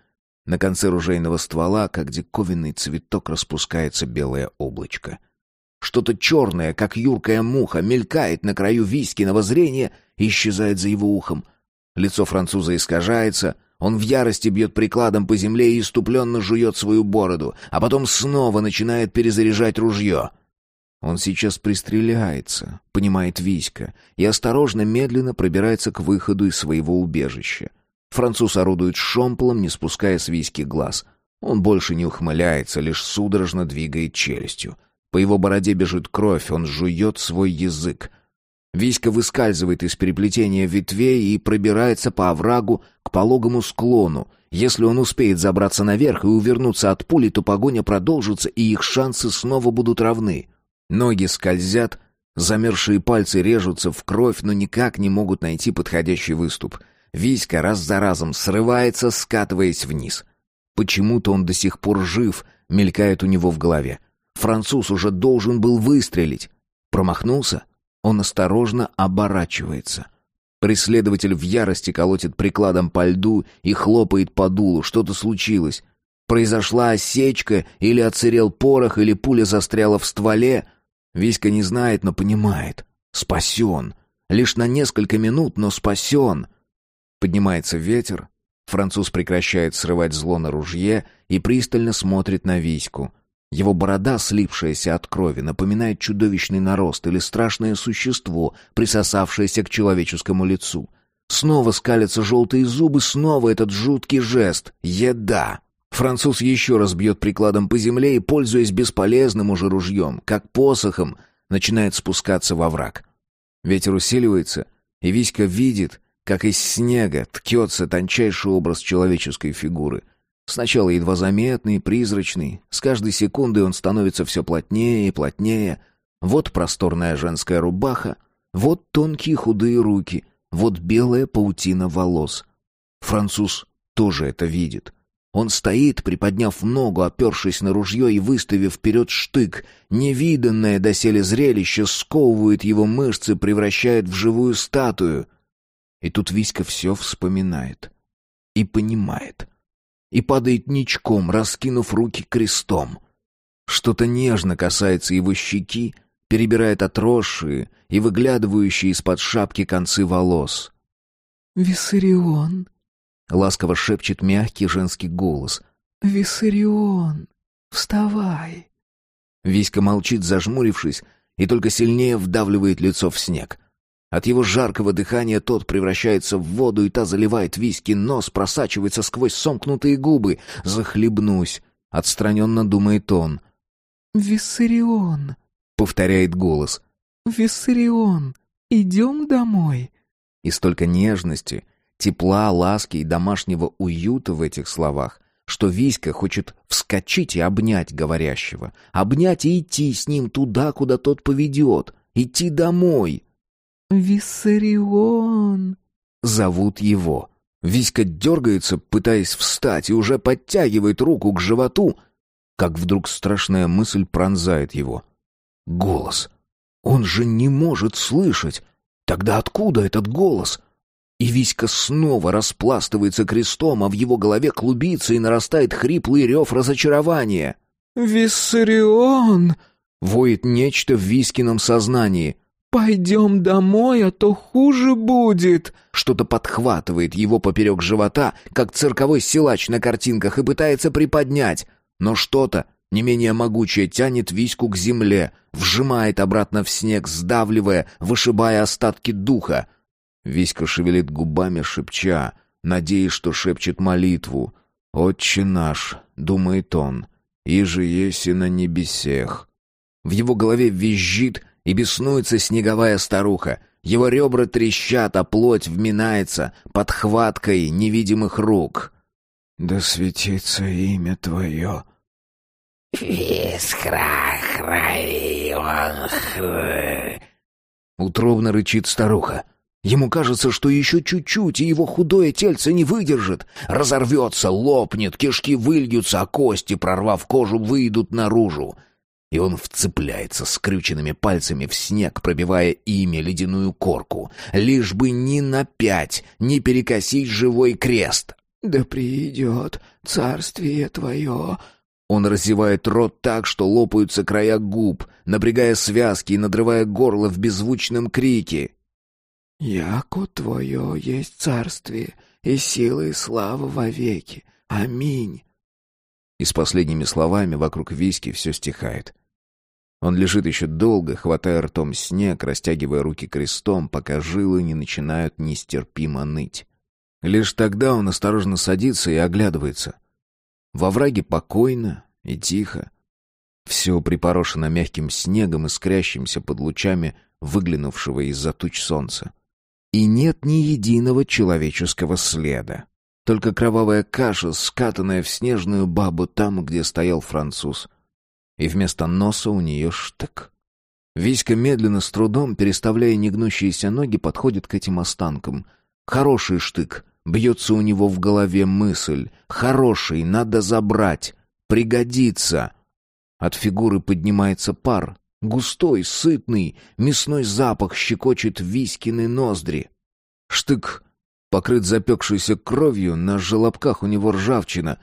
Speaker 1: На конце ружейного ствола, как диковинный цветок, распускается белое облачко. Что-то черное, как юркая муха, мелькает на краю Виськиного зрения и исчезает за его ухом. Лицо француза искажается, он в ярости бьет прикладом по земле и иступленно жует свою бороду, а потом снова начинает перезаряжать ружье. Он сейчас пристреляется, понимает Виська, и осторожно, медленно пробирается к выходу из своего убежища. Француз орудует шомполом, не спуская с Виськи глаз. Он больше не ухмыляется, лишь судорожно двигает челюстью. По его бороде бежит кровь, он жует свой язык. Виська выскальзывает из переплетения ветвей и пробирается по оврагу к пологому склону. Если он успеет забраться наверх и увернуться от пули, то погоня продолжится, и их шансы снова будут равны. Ноги скользят, замерзшие пальцы режутся в кровь, но никак не могут найти подходящий выступ. Виська раз за разом срывается, скатываясь вниз. Почему-то он до сих пор жив, мелькает у него в голове. Француз уже должен был выстрелить. Промахнулся? Он осторожно оборачивается. Преследователь в ярости колотит прикладом по льду и хлопает по дулу. Что-то случилось. Произошла осечка, или отсырел порох, или пуля застряла в стволе — Виська не знает, но понимает. Спасен. Лишь на несколько минут, но спасен. Поднимается ветер. Француз прекращает срывать зло на ружье и пристально смотрит на Виську. Его борода, слипшаяся от крови, напоминает чудовищный нарост или страшное существо, присосавшееся к человеческому лицу. Снова скалятся желтые зубы, снова этот жуткий жест «Еда!». Француз еще раз бьет прикладом по земле и, пользуясь бесполезным уже ружьем, как посохом, начинает спускаться во враг. Ветер усиливается, и Виська видит, как из снега ткется тончайший образ человеческой фигуры. Сначала едва заметный, призрачный, с каждой секундой он становится все плотнее и плотнее. Вот просторная женская рубаха, вот тонкие худые руки, вот белая паутина волос. Француз тоже это видит — он стоит, приподняв ногу, опершись на ружье и выставив вперед штык. Невиданное доселе зрелище сковывает его мышцы, превращает в живую статую. И тут Виська все вспоминает. И понимает. И падает ничком, раскинув руки крестом. Что-то нежно касается его щеки, перебирает отросшие и выглядывающие из-под шапки концы волос.
Speaker 3: «Виссарион», —
Speaker 1: ласково шепчет мягкий женский голос.
Speaker 3: «Виссарион».
Speaker 2: Вставай!»
Speaker 1: Виська молчит, зажмурившись, и только сильнее вдавливает лицо в снег. От его жаркого дыхания тот превращается в воду, и та заливает виски, нос просачивается сквозь сомкнутые губы. «Захлебнусь!» — отстраненно думает он.
Speaker 2: «Виссарион!»
Speaker 1: — повторяет голос.
Speaker 2: «Виссарион, идем домой!»
Speaker 1: И столько нежности, тепла, ласки и домашнего уюта в этих словах, что Виська хочет вскочить и обнять говорящего, обнять и идти с ним туда, куда тот поведет, идти домой.
Speaker 2: «Виссарион!»
Speaker 1: Зовут его. Виська дергается, пытаясь встать, и уже подтягивает руку к животу, как вдруг страшная мысль пронзает его. Голос. Он же не может слышать. Тогда откуда этот голос? И Виська снова распластывается крестом, а в его голове клубится и нарастает хриплый рев разочарования.
Speaker 2: «Виссарион!»
Speaker 1: — воет нечто в Вискином сознании.
Speaker 2: «Пойдем домой, а то хуже будет!»
Speaker 1: Что-то подхватывает его поперек живота, как цирковой силач на картинках, и пытается приподнять. Но что-то, не менее могучее, тянет Виську к земле, вжимает обратно в снег, сдавливая, вышибая остатки духа. Виська шевелит губами, шепча, надеясь, что шепчет молитву. «Отче наш», — думает он, — «иже еси на небесех». В его голове визжит и беснуется снеговая старуха. Его ребра трещат, а плоть вминается под хваткой невидимых рук.
Speaker 2: «Да светится имя Твое!»
Speaker 1: Утробно рычит старуха. Ему кажется, что еще чуть-чуть, и его худое тельце не выдержит. Разорвется, лопнет, кишки выльются, а кости, прорвав кожу, выйдут наружу и он вцепляется скрюченными пальцами в снег, пробивая ими ледяную корку, лишь бы ни на пять не перекосить живой крест.
Speaker 2: «Да придет царствие твое!»
Speaker 1: Он разевает рот так, что лопаются края губ, напрягая связки и надрывая горло в беззвучном крике.
Speaker 2: «Яко твое есть царствие, и сила и слава вовеки. Аминь!»
Speaker 1: И с последними словами вокруг виски все стихает. Он лежит еще долго, хватая ртом снег, растягивая руки крестом, пока жилы не начинают нестерпимо ныть. Лишь тогда он осторожно садится и оглядывается. Во враге покойно и тихо. Все припорошено мягким снегом, искрящимся под лучами выглянувшего из-за туч солнца. И нет ни единого человеческого следа. Только кровавая каша, скатанная в снежную бабу там, где стоял француз — и вместо носа у нее штык. Виська медленно, с трудом, переставляя негнущиеся ноги, подходит к этим останкам. Хороший штык. Бьется у него в голове мысль. Хороший, надо забрать. Пригодится. От фигуры поднимается пар. Густой, сытный, мясной запах щекочет Виськины ноздри. Штык покрыт запекшейся кровью, на желобках у него ржавчина,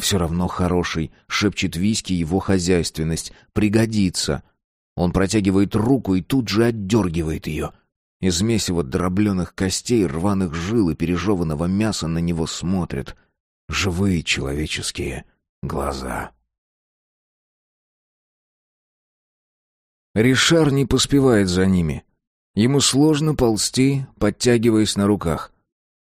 Speaker 1: все равно хороший, шепчет Виски его хозяйственность. Пригодится. Он протягивает руку и тут же отдергивает ее. Из месива дробленых костей, рваных жил и пережеванного мяса на него смотрят. Живые человеческие глаза. Ришар не поспевает за ними. Ему сложно ползти, подтягиваясь на руках.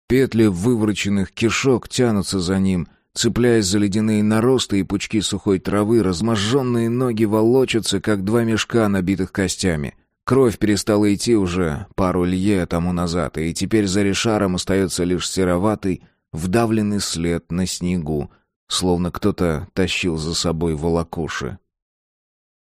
Speaker 1: Петли вывороченных кишок тянутся за ним, Цепляясь за ледяные наросты и пучки сухой травы, разможженные ноги волочатся, как два мешка, набитых костями. Кровь перестала идти уже пару лье тому назад, и теперь за решаром остается лишь сероватый, вдавленный след на снегу, словно кто-то тащил за собой волокуши.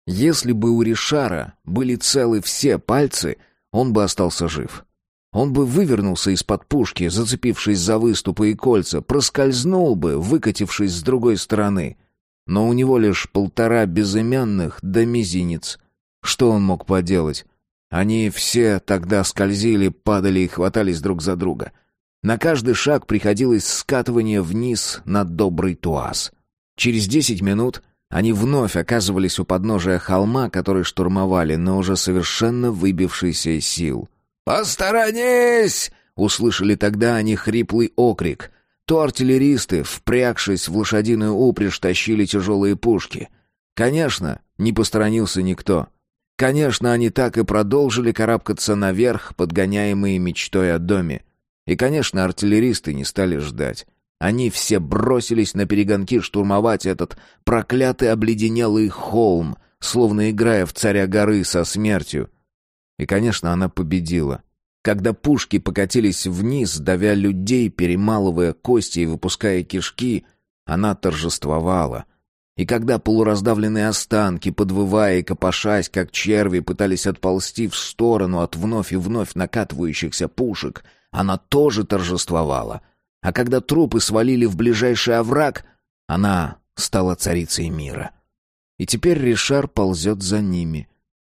Speaker 1: Если бы у Ришара были целы все пальцы, он бы остался жив. Он бы вывернулся из-под пушки, зацепившись за выступы и кольца, проскользнул бы, выкатившись с другой стороны. Но у него лишь полтора безымянных да мизинец. Что он мог поделать? Они все тогда скользили, падали и хватались друг за друга. На каждый шаг приходилось скатывание вниз на добрый туаз. Через десять минут они вновь оказывались у подножия холма, который штурмовали, но уже совершенно выбившийся из сил.
Speaker 2: «Посторонись!»
Speaker 1: — услышали тогда они хриплый окрик. то артиллеристы, впрягшись в лошадиную упряжь, тащили тяжелые пушки. Конечно, не посторонился никто. Конечно, они так и продолжили карабкаться наверх, подгоняемые мечтой о доме. И, конечно, артиллеристы не стали ждать. Они все бросились на перегонки штурмовать этот проклятый обледенелый холм, словно играя в царя горы со смертью. И, конечно, она победила. Когда пушки покатились вниз, давя людей, перемалывая кости и выпуская кишки, она торжествовала. И когда полураздавленные останки, подвывая и копошась, как черви, пытались отползти в сторону от вновь и вновь накатывающихся пушек, она тоже торжествовала. А когда трупы свалили в ближайший овраг, она стала царицей мира. И теперь Ришар ползет за ними.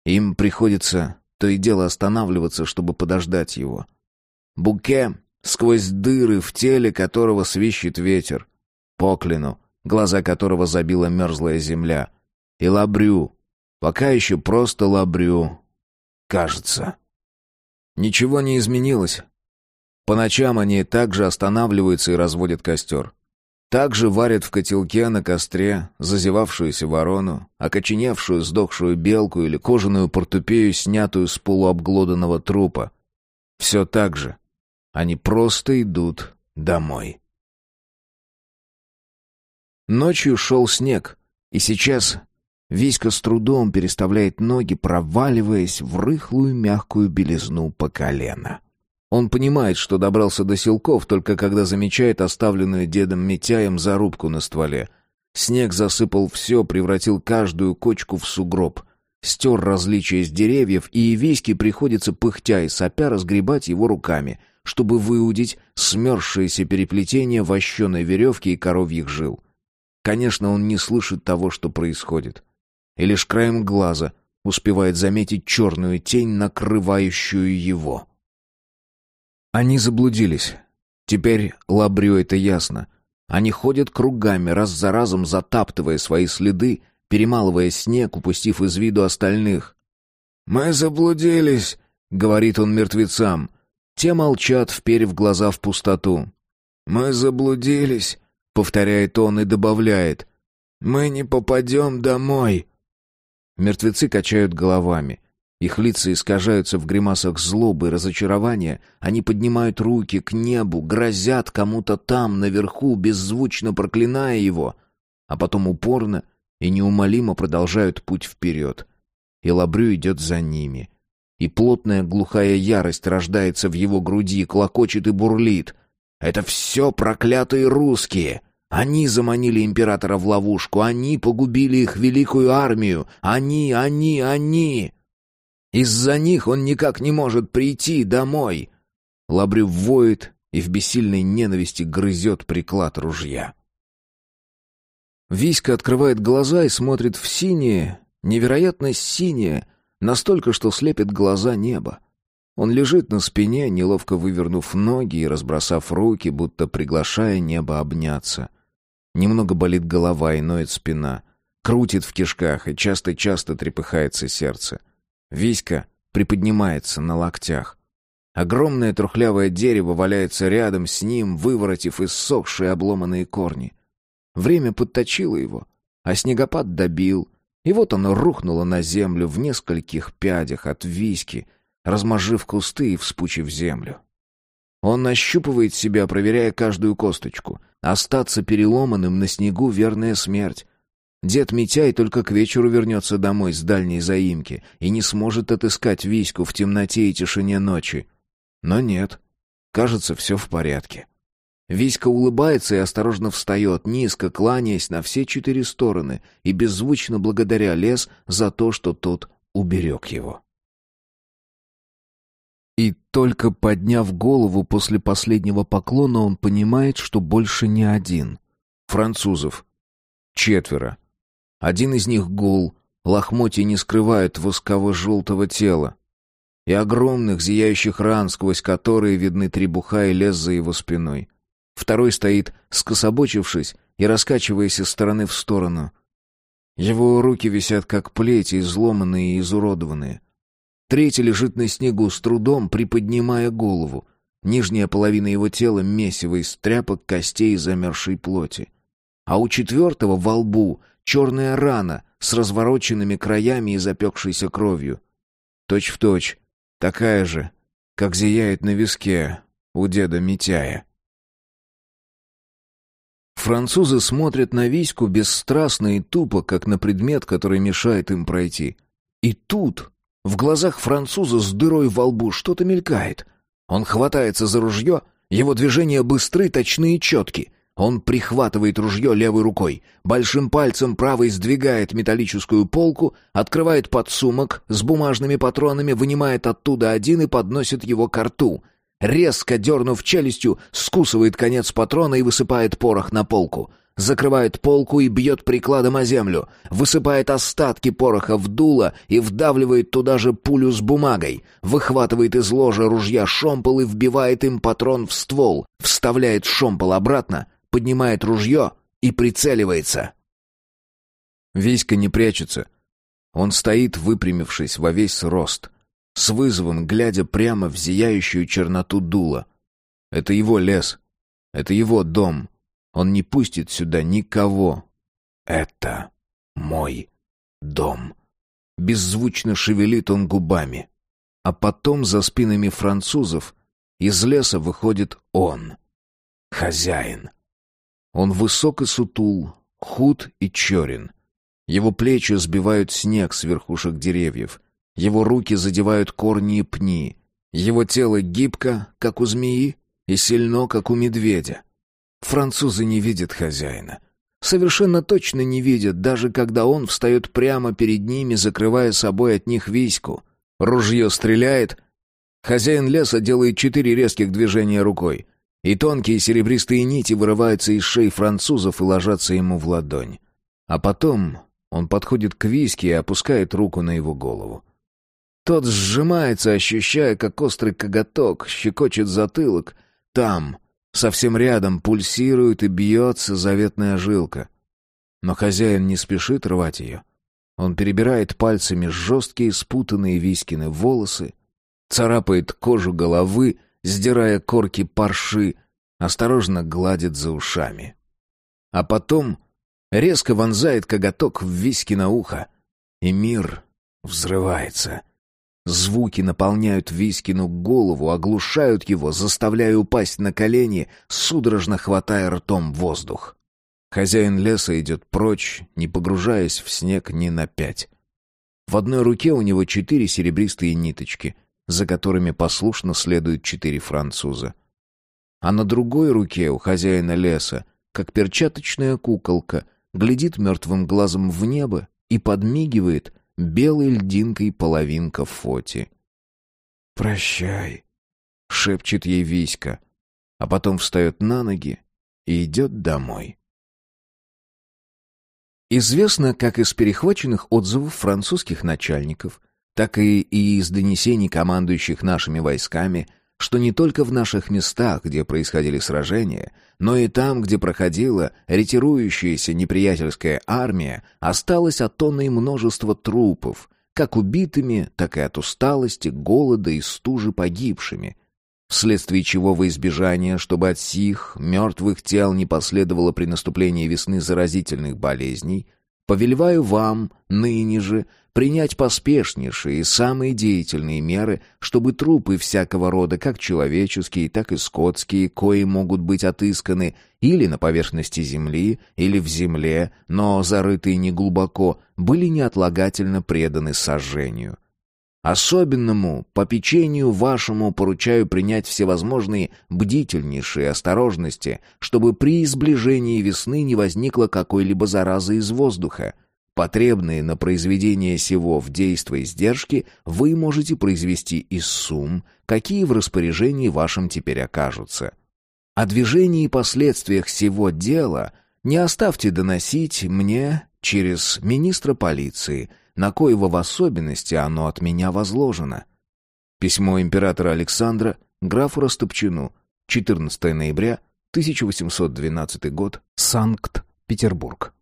Speaker 1: Им приходится то и дело останавливаться, чтобы подождать его. Буке, сквозь дыры в теле которого свищет ветер. Поклину, глаза которого забила мерзлая земля. И Лабрю, пока еще просто Лабрю, кажется. Ничего не изменилось. По ночам они также останавливаются и разводят костер. Также варят в котелке на костре зазевавшуюся ворону, окоченевшую сдохшую белку или кожаную портупею, снятую с полуобглоданного трупа. Все так же. Они просто идут домой. Ночью шел снег, и сейчас Виська с трудом переставляет ноги, проваливаясь в рыхлую мягкую белизну по колено. Он понимает, что добрался до силков, только когда замечает оставленную дедом Митяем зарубку на стволе. Снег засыпал все, превратил каждую кочку в сугроб. Стер различия с деревьев, и Виське приходится пыхтя и сопя разгребать его руками, чтобы выудить смерзшееся переплетение вощеной веревки и коровьих жил. Конечно, он не слышит того, что происходит. И лишь краем глаза успевает заметить черную тень, накрывающую его. Они заблудились. Теперь Лабрю это ясно. Они ходят кругами, раз за разом затаптывая свои следы, перемалывая снег, упустив из виду остальных. «Мы заблудились», — говорит он мертвецам. Те молчат, вперев глаза в пустоту. «Мы заблудились», — повторяет он и добавляет. «Мы не попадем домой». Мертвецы качают головами. Их лица искажаются в гримасах злобы и разочарования. Они поднимают руки к небу, грозят кому-то там, наверху, беззвучно проклиная его, а потом упорно и неумолимо продолжают путь вперед. И Лабрю идет за ними. И плотная глухая ярость рождается в его груди, клокочет и бурлит. «Это все проклятые русские!» Они заманили императора в ловушку, они погубили их великую армию. Они, они, они. Из-за них он никак не может прийти домой. Лабрев воет и в бессильной ненависти грызет приклад ружья. Виська открывает глаза и смотрит в синее, невероятно синее, настолько, что слепит глаза небо. Он лежит на спине, неловко вывернув ноги и разбросав руки, будто приглашая небо обняться. Немного болит голова и ноет спина. Крутит в кишках, и часто-часто трепыхается сердце. Виська приподнимается на локтях. Огромное трухлявое дерево валяется рядом с ним, выворотив иссохшие обломанные корни. Время подточило его, а снегопад добил, и вот оно рухнуло на землю в нескольких пядях от виски, размозжив кусты и вспучив землю. Он нащупывает себя, проверяя каждую косточку. Остаться переломанным на снегу — верная смерть. Дед Митяй только к вечеру вернется домой с дальней заимки и не сможет отыскать Виську в темноте и тишине ночи. Но нет, кажется, все в порядке. Виська улыбается и осторожно встает, низко кланяясь на все четыре стороны и беззвучно благодаря лес за то, что тот уберег его. И только подняв голову после последнего поклона, он понимает, что больше не один. Французов. Четверо. Один из них гул, лохмотья не скрывают восково-желтого тела. И огромных зияющих ран, сквозь которые видны требуха и лес за его спиной. Второй стоит, скособочившись и раскачиваясь из стороны в сторону. Его руки висят как плети, изломанные и изуродованные. Третий лежит на снегу с трудом, приподнимая голову. Нижняя половина его тела месиво из тряпок, костей и замерзшей плоти. А у четвертого во лбу черная рана с развороченными краями и запекшейся кровью. Точь в точь, такая же, как зияет на виске у деда Митяя. Французы смотрят на Виську бесстрастно и тупо, как на предмет, который мешает им пройти. И тут в глазах француза с дырой во лбу что-то мелькает. Он хватается за ружье, его движения быстры, точны и четки. Он прихватывает ружье левой рукой, большим пальцем правой сдвигает металлическую полку, открывает подсумок с бумажными патронами, вынимает оттуда один и подносит его к рту — резко дернув челюстью, скусывает конец патрона и высыпает порох на полку. Закрывает полку и бьет прикладом о землю. Высыпает остатки пороха в дуло и вдавливает туда же пулю с бумагой. Выхватывает из ложа ружья шомпол и вбивает им патрон в ствол. Вставляет шомпол обратно, поднимает ружье и прицеливается. Веська не прячется. Он стоит, выпрямившись во весь рост — с вызовом, глядя прямо в зияющую черноту дула. Это его лес. Это его дом. Он не пустит сюда никого. Это мой дом. Беззвучно шевелит он губами. А потом за спинами французов из леса выходит он. Хозяин. Он высок и сутул, худ и черен. Его плечи сбивают снег с верхушек деревьев. Его руки задевают корни и пни. Его тело гибко, как у змеи, и сильно, как у медведя. Французы не видят хозяина. Совершенно точно не видят, даже когда он встает прямо перед ними, закрывая собой от них виську. Ружье стреляет. Хозяин леса делает четыре резких движения рукой. И тонкие серебристые нити вырываются из шеи французов и ложатся ему в ладонь. А потом он подходит к виске и опускает руку на его голову. Тот сжимается, ощущая, как острый коготок щекочет затылок. Там, совсем рядом, пульсирует и бьется заветная жилка. Но хозяин не спешит рвать ее. Он перебирает пальцами жесткие спутанные Вискины волосы, царапает кожу головы, сдирая корки парши, осторожно гладит за ушами. А потом резко вонзает коготок в Вискино ухо, и мир взрывается — Звуки наполняют Вискину голову, оглушают его, заставляя упасть на колени, судорожно хватая ртом воздух. Хозяин леса идет прочь, не погружаясь в снег ни на пять. В одной руке у него четыре серебристые ниточки, за которыми послушно следуют четыре француза. А на другой руке у хозяина леса, как перчаточная куколка, глядит мертвым глазом в небо и подмигивает — белой льдинкой половинка Фоти. «Прощай», — шепчет ей Виська, а потом встает на ноги и идет домой. Известно как из перехваченных отзывов французских начальников, так и из донесений командующих нашими войсками — что не только в наших местах, где происходили сражения, но и там, где проходила ретирующаяся неприятельская армия, осталось от тонны множество трупов, как убитыми, так и от усталости, голода и стужи погибшими, вследствие чего во избежание, чтобы от сих мертвых тел не последовало при наступлении весны заразительных болезней, повелеваю вам ныне же принять поспешнейшие и самые деятельные меры, чтобы трупы всякого рода, как человеческие, так и скотские, кои могут быть отысканы или на поверхности земли, или в земле, но зарытые неглубоко, были неотлагательно преданы сожжению. Особенному попечению вашему поручаю принять всевозможные бдительнейшие осторожности, чтобы при сближении весны не возникло какой-либо заразы из воздуха — Потребные на произведение сего в действие издержки вы можете произвести из сумм, какие в распоряжении вашем теперь окажутся. О движении и последствиях сего дела не оставьте доносить мне через министра полиции, на коего в особенности оно от меня возложено. Письмо императора Александра графу Растопчину, 14 ноября 1812 год, Санкт-Петербург.